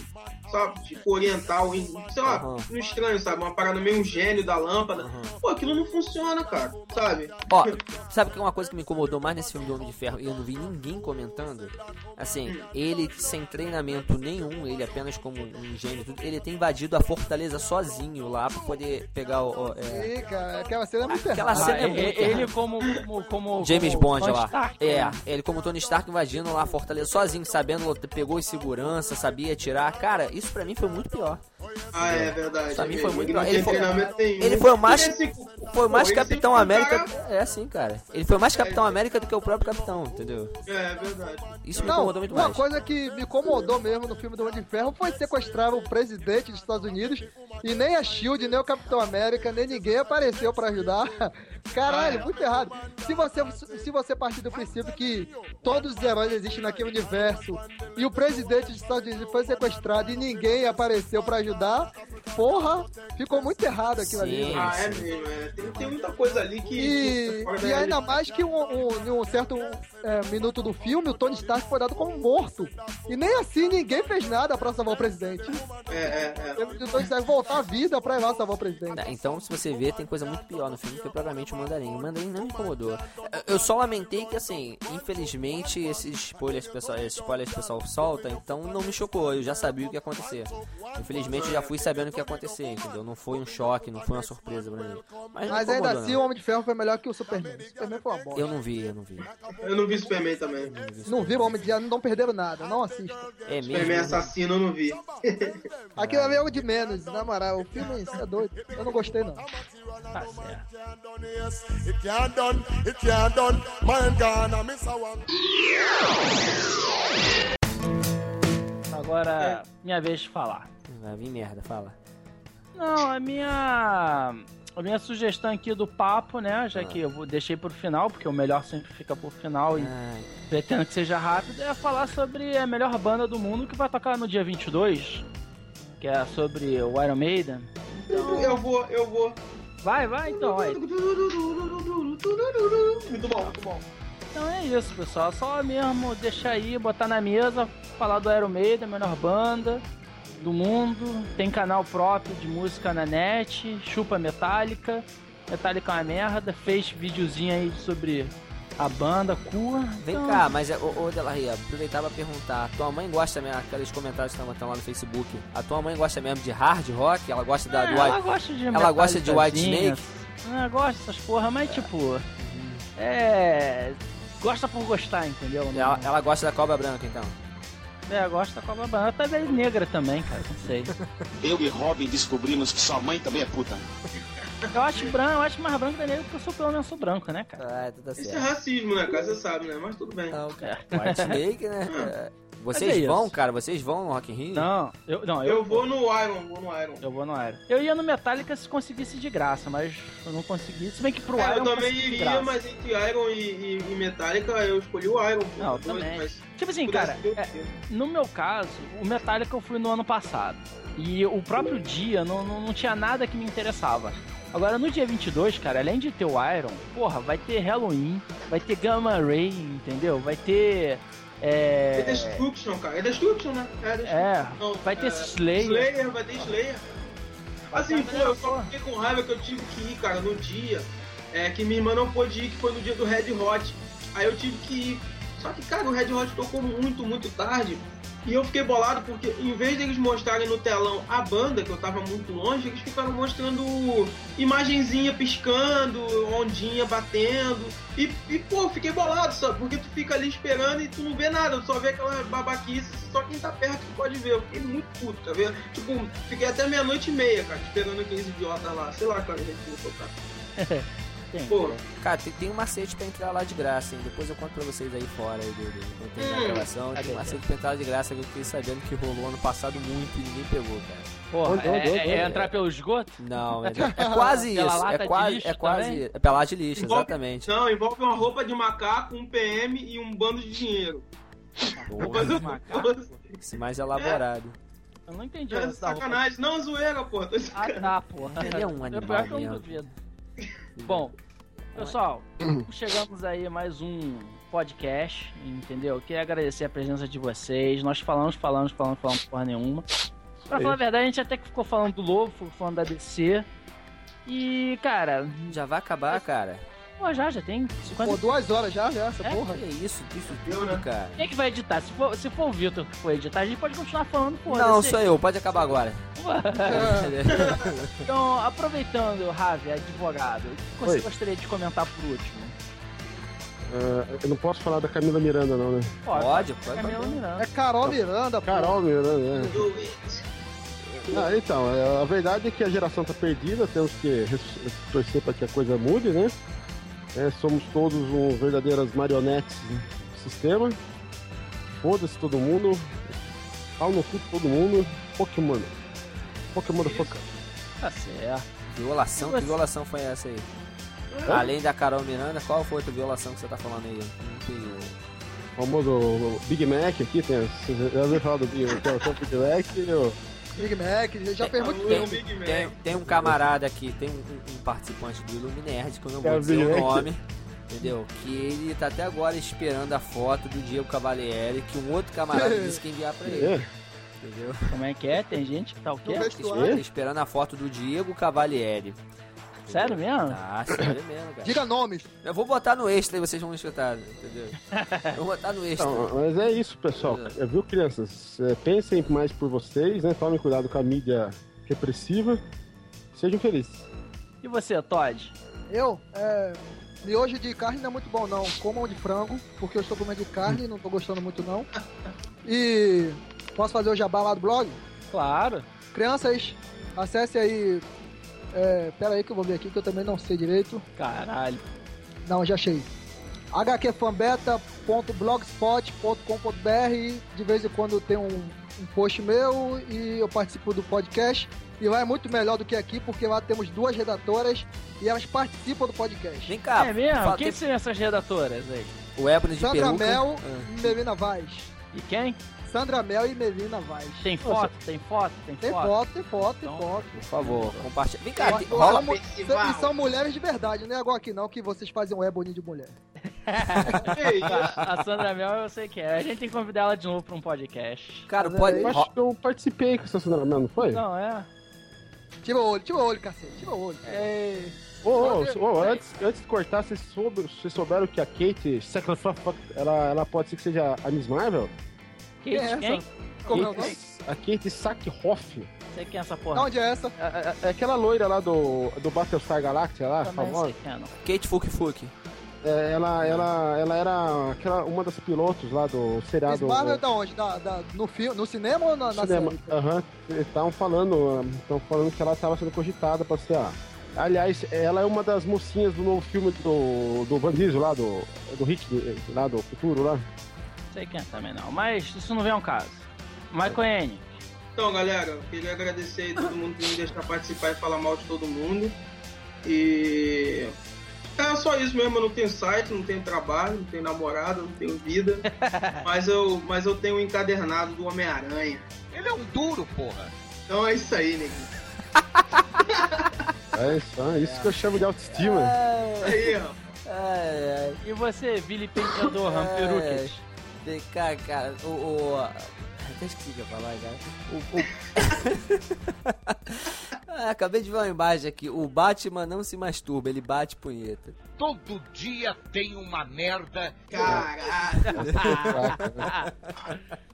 sabe, tipo oriental, sei lá, Aham. um estranho, sabe? Uma parada meio um gênio da lâmpada. Pô, aquilo não funciona, cara, sabe? Ó, sabe que uma coisa que me incomodou mais nesse filme do Homem de Ferro e eu não vi ninguém comentando? Assim, ele sem treinamento nenhum, ele apenas como um gênio, ele tem invadido a fortaleza sozinho lá pra poder pegar o. o- é, Ih, cara, aquela cena é muito Aquela errada. cena é Ah, muito e- ele errada. como, como, como James como Bond Tony lá. Stark, é, né? ele como Tony Stark invadindo lá a fortaleza sozinho, sabendo, pegou em segurança, sabia atirar. Cara, isso pra mim foi muito pior. Ah, é verdade. Pra é mim foi muito pior. Ele foi, ele foi o mais, foi mais Capitão América. cara- É assim, cara. Ele foi mais Capitão América do que o próprio Capitão, entendeu? É verdade. Isso me Não, incomodou muito uma mais. coisa que me incomodou mesmo no filme do Homem de Ferro foi sequestrar o presidente dos Estados Unidos e nem a SHIELD, nem o Capitão América, nem ninguém apareceu pra ajudar. Caralho, Ah, é. muito errado. Se você, se você partir do princípio que todos os heróis existem naquele universo e o presidente dos Estados Unidos foi sequestrado e ninguém apareceu pra ajudar, porra, ficou muito errado aquilo ali. Sim. né? Ah, é mesmo, é. Tem, tem muita coisa ali que. que E, da e ainda realidade. mais que um, um, em um certo é, minuto do filme, o Tony Stark foi dado como morto. E nem assim ninguém fez nada pra salvar o presidente. É, é, é. Que o Tony Stark voltar à vida pra ir lá salvar o presidente. Então, se você ver, tem coisa muito pior no filme que foi o Mandarim. O Mandarim não me incomodou. Eu- só lamentei que, assim, infelizmente, esses spoilers que o pessoal, esses spoilers pessoal solta, então não me chocou. Eu já sabia o que ia acontecer. Infelizmente, eu já fui sabendo o que ia acontecer, entendeu? Não foi um choque, não foi uma surpresa pra mim. Mas, não Mas me ainda incomodou, assim, não. o Homem de Ferro foi melhor que o Superman. O Superman foi uma bosta. Eu não vi, eu não vi. Eu não vi Superman também. Não viram o Homem de Ferro, não perderam nada. Não assistam. É mesmo. Superman assassino eu não vi. Aquilo é algo de menos, na moral. O filme isso é doido. Eu não gostei, não. Tá certo. It can't done, it can't done. Man gonna miss a one. Agora, minha vez de falar. Vai vir merda, fala. Não, a minha. A minha sugestão aqui do papo, né? Já Ah. que eu vou- deixei pro final, porque o melhor sempre fica pro final e Ai, pretendo que seja rápido, é falar sobre a melhor banda do mundo que vai tocar no dia 22, que é sobre o Iron Maiden. Eu vou, eu vou. Vai, vai então, vai. Muito bom, muito bom. Então é isso, pessoal. Só mesmo deixar aí, botar na mesa, falar do Iron Maiden, a melhor banda do mundo. Tem canal próprio de música na net, chupa metálica. Metallica é uma merda, fez videozinho aí sobre a banda, cua. Vem então- cá, mas, ô, ô Delaria, aproveitava pra perguntar, tua mãe gosta mesmo, aqueles comentários que estão lá no Facebook, a tua mãe gosta mesmo de hard rock? Ela gosta da, É, do ela White... gosta de ela gosta de White Snake? Ela gosta dessas porra, mas tipo. É. Gosta por gostar, entendeu? Ela, ela gosta da cobra branca, então. É, gosta da cobra branca. Tá bem negra também, cara, não sei. Eu e Robin descobrimos que sua mãe também é puta. Eu acho branco, eu acho mais branco da negra porque eu sou pelo menos sou branco, né, cara? Ah, tá Isso é certo. racismo, né, cara? Você sabe, né? Mas tudo bem. Não, cara. É. White Snake, né? É. Vocês é vão, isso. cara? Vocês vão no Rock in Rio? Não, eu, não, eu, Eu vou no Iron, vou no Iron. Eu vou no Iron. Eu ia no Metallica se conseguisse de graça, mas eu não consegui. Se bem que pro Cara, Iron eu também de iria, graça. mas entre Iron e, e- e Metallica eu escolhi o Iron. pô, Não, eu doido, também. mas Tipo assim, cara, é, no meu caso, o Metallica eu fui no ano passado. E o próprio dia não, não, não tinha nada que me interessava. Agora, no dia 22, cara, além de ter o Iron, porra, vai ter Halloween, vai ter Gamma Ray, entendeu? Vai ter. É É. Destruction, cara. É Destruction, né? É, Destruction. É, Não, vai ter é, Slayer. Slayer, vai ter Slayer. Assim, pô, eu só fiquei com raiva que eu tive que ir, cara, no dia é, que minha irmã não pôde ir, que foi no dia do Red Hot. Aí eu tive que ir. Só que, cara, o Red Hot tocou muito, muito tarde. E eu fiquei bolado porque, em vez deles mostrarem no telão a banda, que eu tava muito longe, eles ficaram mostrando imagenzinha piscando, ondinha batendo. E, e pô, fiquei bolado, sabe? Porque tu fica ali esperando e tu não vê nada, só vê aquela babaquice, só quem tá perto pode ver. Eu fiquei muito puto, tá vendo? Tipo, fiquei até meia-noite e meia, cara, esperando aqueles idiotas lá. Sei lá, cara, gente vou tocar. Tem. Pô, Cara, tem, tem um macete pra entrar lá de graça, hein? Depois eu conto pra vocês aí fora, aí, do, do, quando terminar a Hum. gravação. Tem um macete pra entrar de graça que eu fiquei sabendo que rolou ano passado muito e ninguém pegou, cara. Porra, Onde, é, onde, é- onde? é entrar pelo esgoto? Não, é, é quase Pela isso. lata É de quase, lixo é quase. É pela lata de lixo, Envolve- exatamente. não, envolve uma roupa de macaco, um PM e um bando de dinheiro. Porra, de macaco? esse mais elaborado. Eu não entendi É da roupa. sacanagem. Não, zoeira. Tô Ah, sacanagem. tá, porra. Ele é um animal pior que eu não mesmo. duvido. Bom, pessoal, chegamos aí a mais um podcast, entendeu? Queria agradecer a presença de vocês. Nós falamos, falamos, falamos, falamos porra nenhuma. Pra falar a verdade, a gente até que ficou falando do Lobo, ficou falando da DC. E, cara, Já vai acabar, cara. Pô, já, já tem 50 Pô, duas horas já, já, essa É? porra. Que isso, isso Deu, tudo, né? cara. Quem é que vai editar? Se for, se for o Vitor que for editar, a gente pode continuar falando, pô. Não, sou eu, pode acabar agora. Então, aproveitando, Ravi, advogado, o que você Oi. gostaria de comentar por último? Ah, eu não posso falar da Camila Miranda, não, né? Pode, pode. Camila pode. Miranda. É Carol Miranda, pô. Carol Miranda, né? Ah, então, é, a verdade é que a geração tá perdida, temos que torcer para que a coisa mude, né? É, somos todos um verdadeiras marionetes do sistema. Foda-se todo mundo. Pau no cu de todo mundo. Pokémon. Pokémon da foca. Tá certo. Violação? Que violação foi essa aí? Além da Carol Miranda, qual foi a outra violação que você tá falando aí? O- famoso Big Mac aqui, tem. Já ouviu falar do Big, o Mac? e o- Big Mac, já fez muito Tem um tempo. Tem, tem um camarada aqui, tem um, um- participante do Iluminerd, que eu não É vou o dizer o nome, entendeu? Que ele tá até agora esperando a foto do Diego Cavalieri, que um outro camarada disse que ia enviar pra ele, É, entendeu? Como é que é? Tem gente que tá o quê? Tá esperando a foto do Diego Cavalieri. Sério mesmo? Tá, sério mesmo, cara. Diga nomes. Eu vou botar no extra e vocês vão escutar, entendeu? Eu vou botar no extra. Então, mas é isso, pessoal. É, viu, crianças? É, pensem mais por vocês, né? Tomem cuidado com a mídia repressiva. Sejam felizes. E você, Todd? Eu, é. Miojo de carne não é muito bom, não. Comam de frango, porque eu estou comendo de carne, não tô gostando muito, não. E. Posso fazer o jabá lá do blog? Claro. Crianças, acesse aí. É, pera aí que eu vou ver aqui que eu também não sei direito. Caralho. Não, já achei. hqfanbeta.blogspot.com.br De vez em quando tem um, um post meu e eu participo do podcast. E lá é muito melhor do que aqui, porque lá temos duas redatoras e elas participam do podcast. Vem cá, é mesmo? fala- Quem são essas redatoras aí? o Ebony de Sandra peruca. Mel Ah. e Melina Vaz. E quem? Sandra Mel e Melina Vaz. Tem foto? Tem foto? Tem, Tem foto? foto, tem foto, tem Então, foto. Por favor, compartilha. Vem cá, rola. E são mulheres de verdade, não é igual aqui não, que vocês fazem um ébony de mulher. A Sandra Mel eu sei que é. A gente tem que convidar ela de novo pra um podcast. Cara, Mas pode. Eu ro- acho que eu participei com essa estacionamento, não foi? Não, é? Tira o olho, tira o olho, cacete, tira o olho. É. Ô, ô, ô, antes, antes de cortar, vocês, soube, vocês souberam que a Kate ela, ela pode ser que seja a Miss Marvel? Kate, é quem? essa? Como é o nome? A Kate Sackhoff. Sei quem é essa porra. Onde é essa? É, é- é aquela loira lá do, do Battlestar Galactica lá, Também famosa. sei quem é. Kate Fuki Fuki. É, ela, ela, ela era aquela, uma das pilotos lá do seriado. Marvel da onde? Da, da- no, filme, no cinema ou na, na cinema. série? Aham. Estavam falando, estão falando que ela estava sendo cogitada pra ser a. Aliás, ela é uma das mocinhas do novo filme do, do Van Diesel lá, do, do Hit, lá do futuro lá. Sei quem é também não. Mas isso não vem ao caso. Michael N. Então, galera, eu queria agradecer aí todo mundo que me deixar participar e falar mal de todo mundo. E. É só isso mesmo, eu não tenho site, não tenho trabalho, não tenho namorada, não tenho vida. mas, eu, mas eu tenho um encadernado do Homem-Aranha. Ele é um duro, porra. Então é isso aí, neguinho. É isso, é isso que eu chamo de autoestima. Aí, ó. Ai, ai. E você, vilipendiador, Ramperuques? Vem cá, cara, o. o até esqueci que falar, cara. O, o- Ah, acabei de ver uma imagem aqui. O Batman não se masturba, ele bate punheta. Todo dia tem uma merda. Caralho.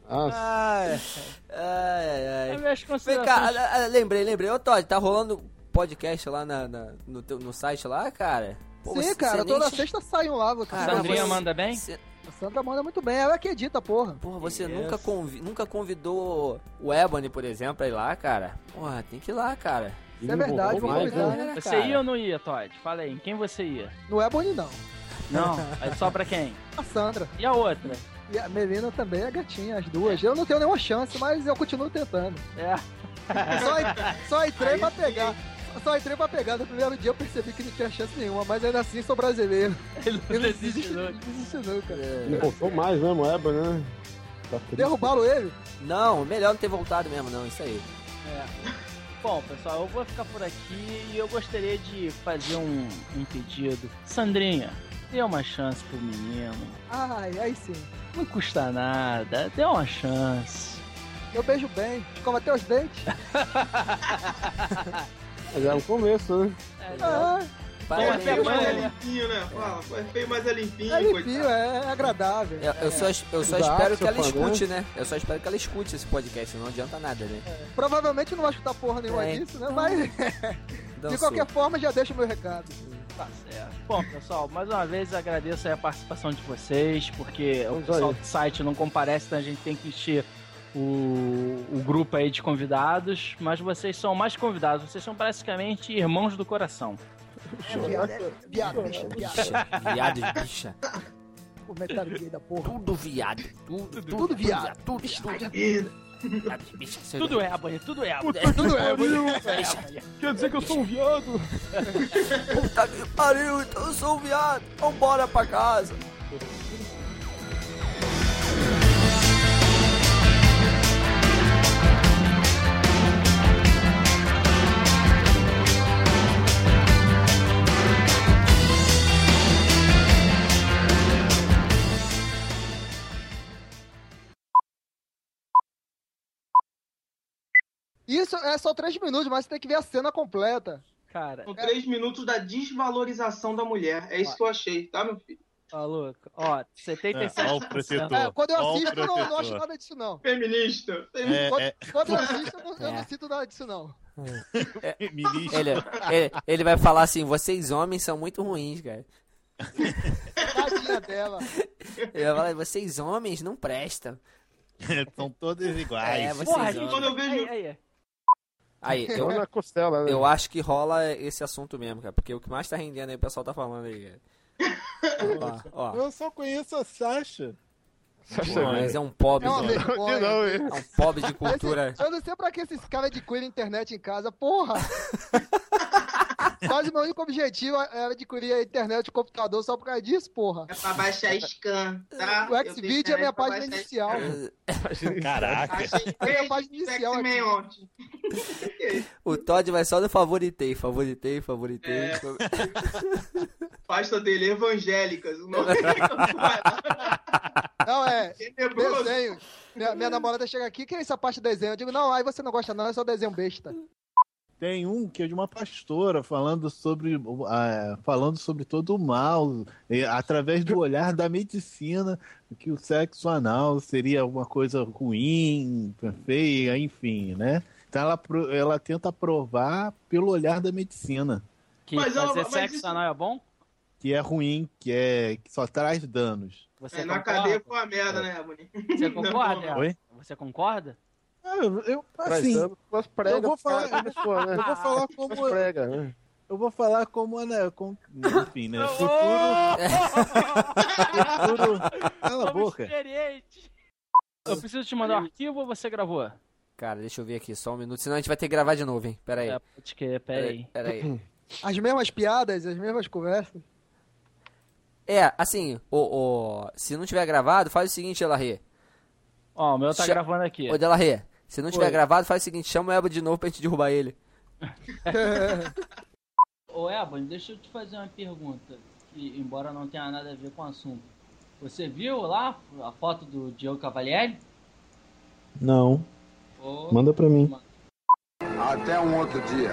Nossa. Ai, ai, ai. Vem cá, ah, ah, lembrei, lembrei. Ô, Todd, tá rolando podcast lá na, na- no, teu, no site lá, cara? Pô, Sim, cara, nem toda che- sexta saem lá. Você Cara, Sandrinha você- manda bem? você- A Sandra manda muito bem, ela que edita, porra. Porra, você Isso. nunca, convi- nunca convidou o Ebony, por exemplo, pra ir lá, cara? Porra, tem que ir lá, cara. Isso é verdade, vou mais, convidar. né? Você ia ou não ia, Todd? Fala aí, em quem você ia? Não é Bonnie, não. Não, é só pra quem? A Sandra. E a outra? E a Melina também é gatinha, as duas. Eu não tenho nenhuma chance, mas eu continuo tentando. É. Só, en- só entrei Aí pra sim. Só entrei pra pegar. No primeiro dia eu percebi que não tinha chance nenhuma, mas ainda assim sou brasileiro. Ele não não desiste desisto, nunca. não desisto nunca. Não voltou mais, né, Moeba, né? Tá. Derrubaram ele? Não, melhor não ter voltado mesmo, não, isso aí. É. Bom, pessoal, eu vou ficar por aqui e eu gostaria de fazer um, um pedido. Sandrinha, dê uma chance pro menino. Ai, aí sim. Não custa nada, dê uma chance. Eu beijo bem, escova até os dentes. Mas é um começo, né? É, Ah, É Parabéns. feio, mas é limpinho, né? Fala, é feio, mas é limpinho, é limpinho, coitado. é agradável. Eu, eu só, eu só Exato, espero que ela escute, né? Eu só espero que ela escute esse podcast, não adianta nada, né? Provavelmente não vai escutar porra nenhuma É, disso, né? Mas de qualquer forma já deixo o meu recado. Tá certo. Bom, pessoal, mais uma vez agradeço aí a participação de vocês, porque o Vamos pessoal aí. do site não comparece, então a gente tem que encher o, o grupo aí de convidados, mas vocês são mais convidados, vocês são praticamente irmãos do coração. É viado, é viado, bicho, viado. Bicha, viado, bicha. Comentário gay da porra. Tudo viado. Tudo, tudo, Tudo viado. Tudo viado. Bicha, Tudo é, Abonha, tudo é. Abonha. Tudo é, Quer dizer que eu sou um viado? Puta que pariu, então eu sou um viado. Vambora pra casa. Isso é só três minutos, mas você tem que ver a cena completa. Cara, São três minutos da desvalorização da mulher. É isso que eu achei, tá, meu filho? tá louco. Ó, É, 77%. ó o protetor. É, quando eu assisto, eu não, não acho nada disso, não. Feminista. É, Quando, é, quando eu assisto, eu não, É. não sinto nada disso, não. feminista. Ele, ele, ele vai falar assim: vocês homens são muito ruins, cara. Tadinha dela. Ele vai falar: vocês homens não prestam. São todos É, iguais. vocês Porra, homens. Quando eu vejo- aí, aí. Aí, eu, na costela, né? eu acho que rola esse assunto mesmo, cara. Porque o que mais tá rendendo aí o pessoal tá falando aí, cara. Ó, ó. Eu só conheço a Sasha. Sasha Pô, mas é um pobre, É de, é um pobre de cultura. Esse- eu não sei pra que esses caras adquirem internet em casa, porra! Quase meu único objetivo era adquirir a internet e computador só por causa disso, porra. É pra baixar scan, tá? O Xvideo é a minha página inicial. Caraca. Achei É a página página inicial. O Todd vai só no favoritei, favoritei, favoritei. É. Pasta dele, evangélicas. O nome Não, é desenho. Minha, minha namorada chega aqui, que é essa parte de desenho? Eu digo, não, aí você não gosta não, é só desenho besta. Tem um que é de uma pastora falando sobre, ah, falando sobre todo o mal, eh, através do olhar da medicina, que o sexo anal seria uma coisa ruim, feia, enfim, né? Então ela, ela tenta provar pelo olhar da medicina Que Mas ela- fazer mas sexo isso- anal é bom? que é ruim, que é que só traz danos. Você É, na concorda? cadeia foi a merda, né, Boni? Você concorda? Não, Oi? Você concorda? Ah, eu, eu- assim, dano com as pregas. eu vou falar- cara, né? eu vou falar como pregas, né? eu vou falar como né, com, enfim, né? Futuro, futuro. Cala a boca. Eu preciso te mandar um arquivo ou você gravou? Cara, deixa eu ver aqui só um minuto, senão a gente vai ter que gravar de novo, hein? Pera aí. É, pode que, pera aí. Pera aí. As mesmas piadas, as mesmas conversas. É, assim, o, o, se não tiver gravado, faz o seguinte, Delarrê. Ó, o meu tá Cha- gravando aqui. Ô, Delarrê, se não tiver Oi. gravado, faz o seguinte, chama o Ebo de novo pra gente derrubar ele. Ô, Ebon, deixa eu te fazer uma pergunta, que embora não tenha nada a ver com o assunto. Você viu lá a foto do Diego Cavalieri? Não. Ô, Manda pra mim. Até um outro dia.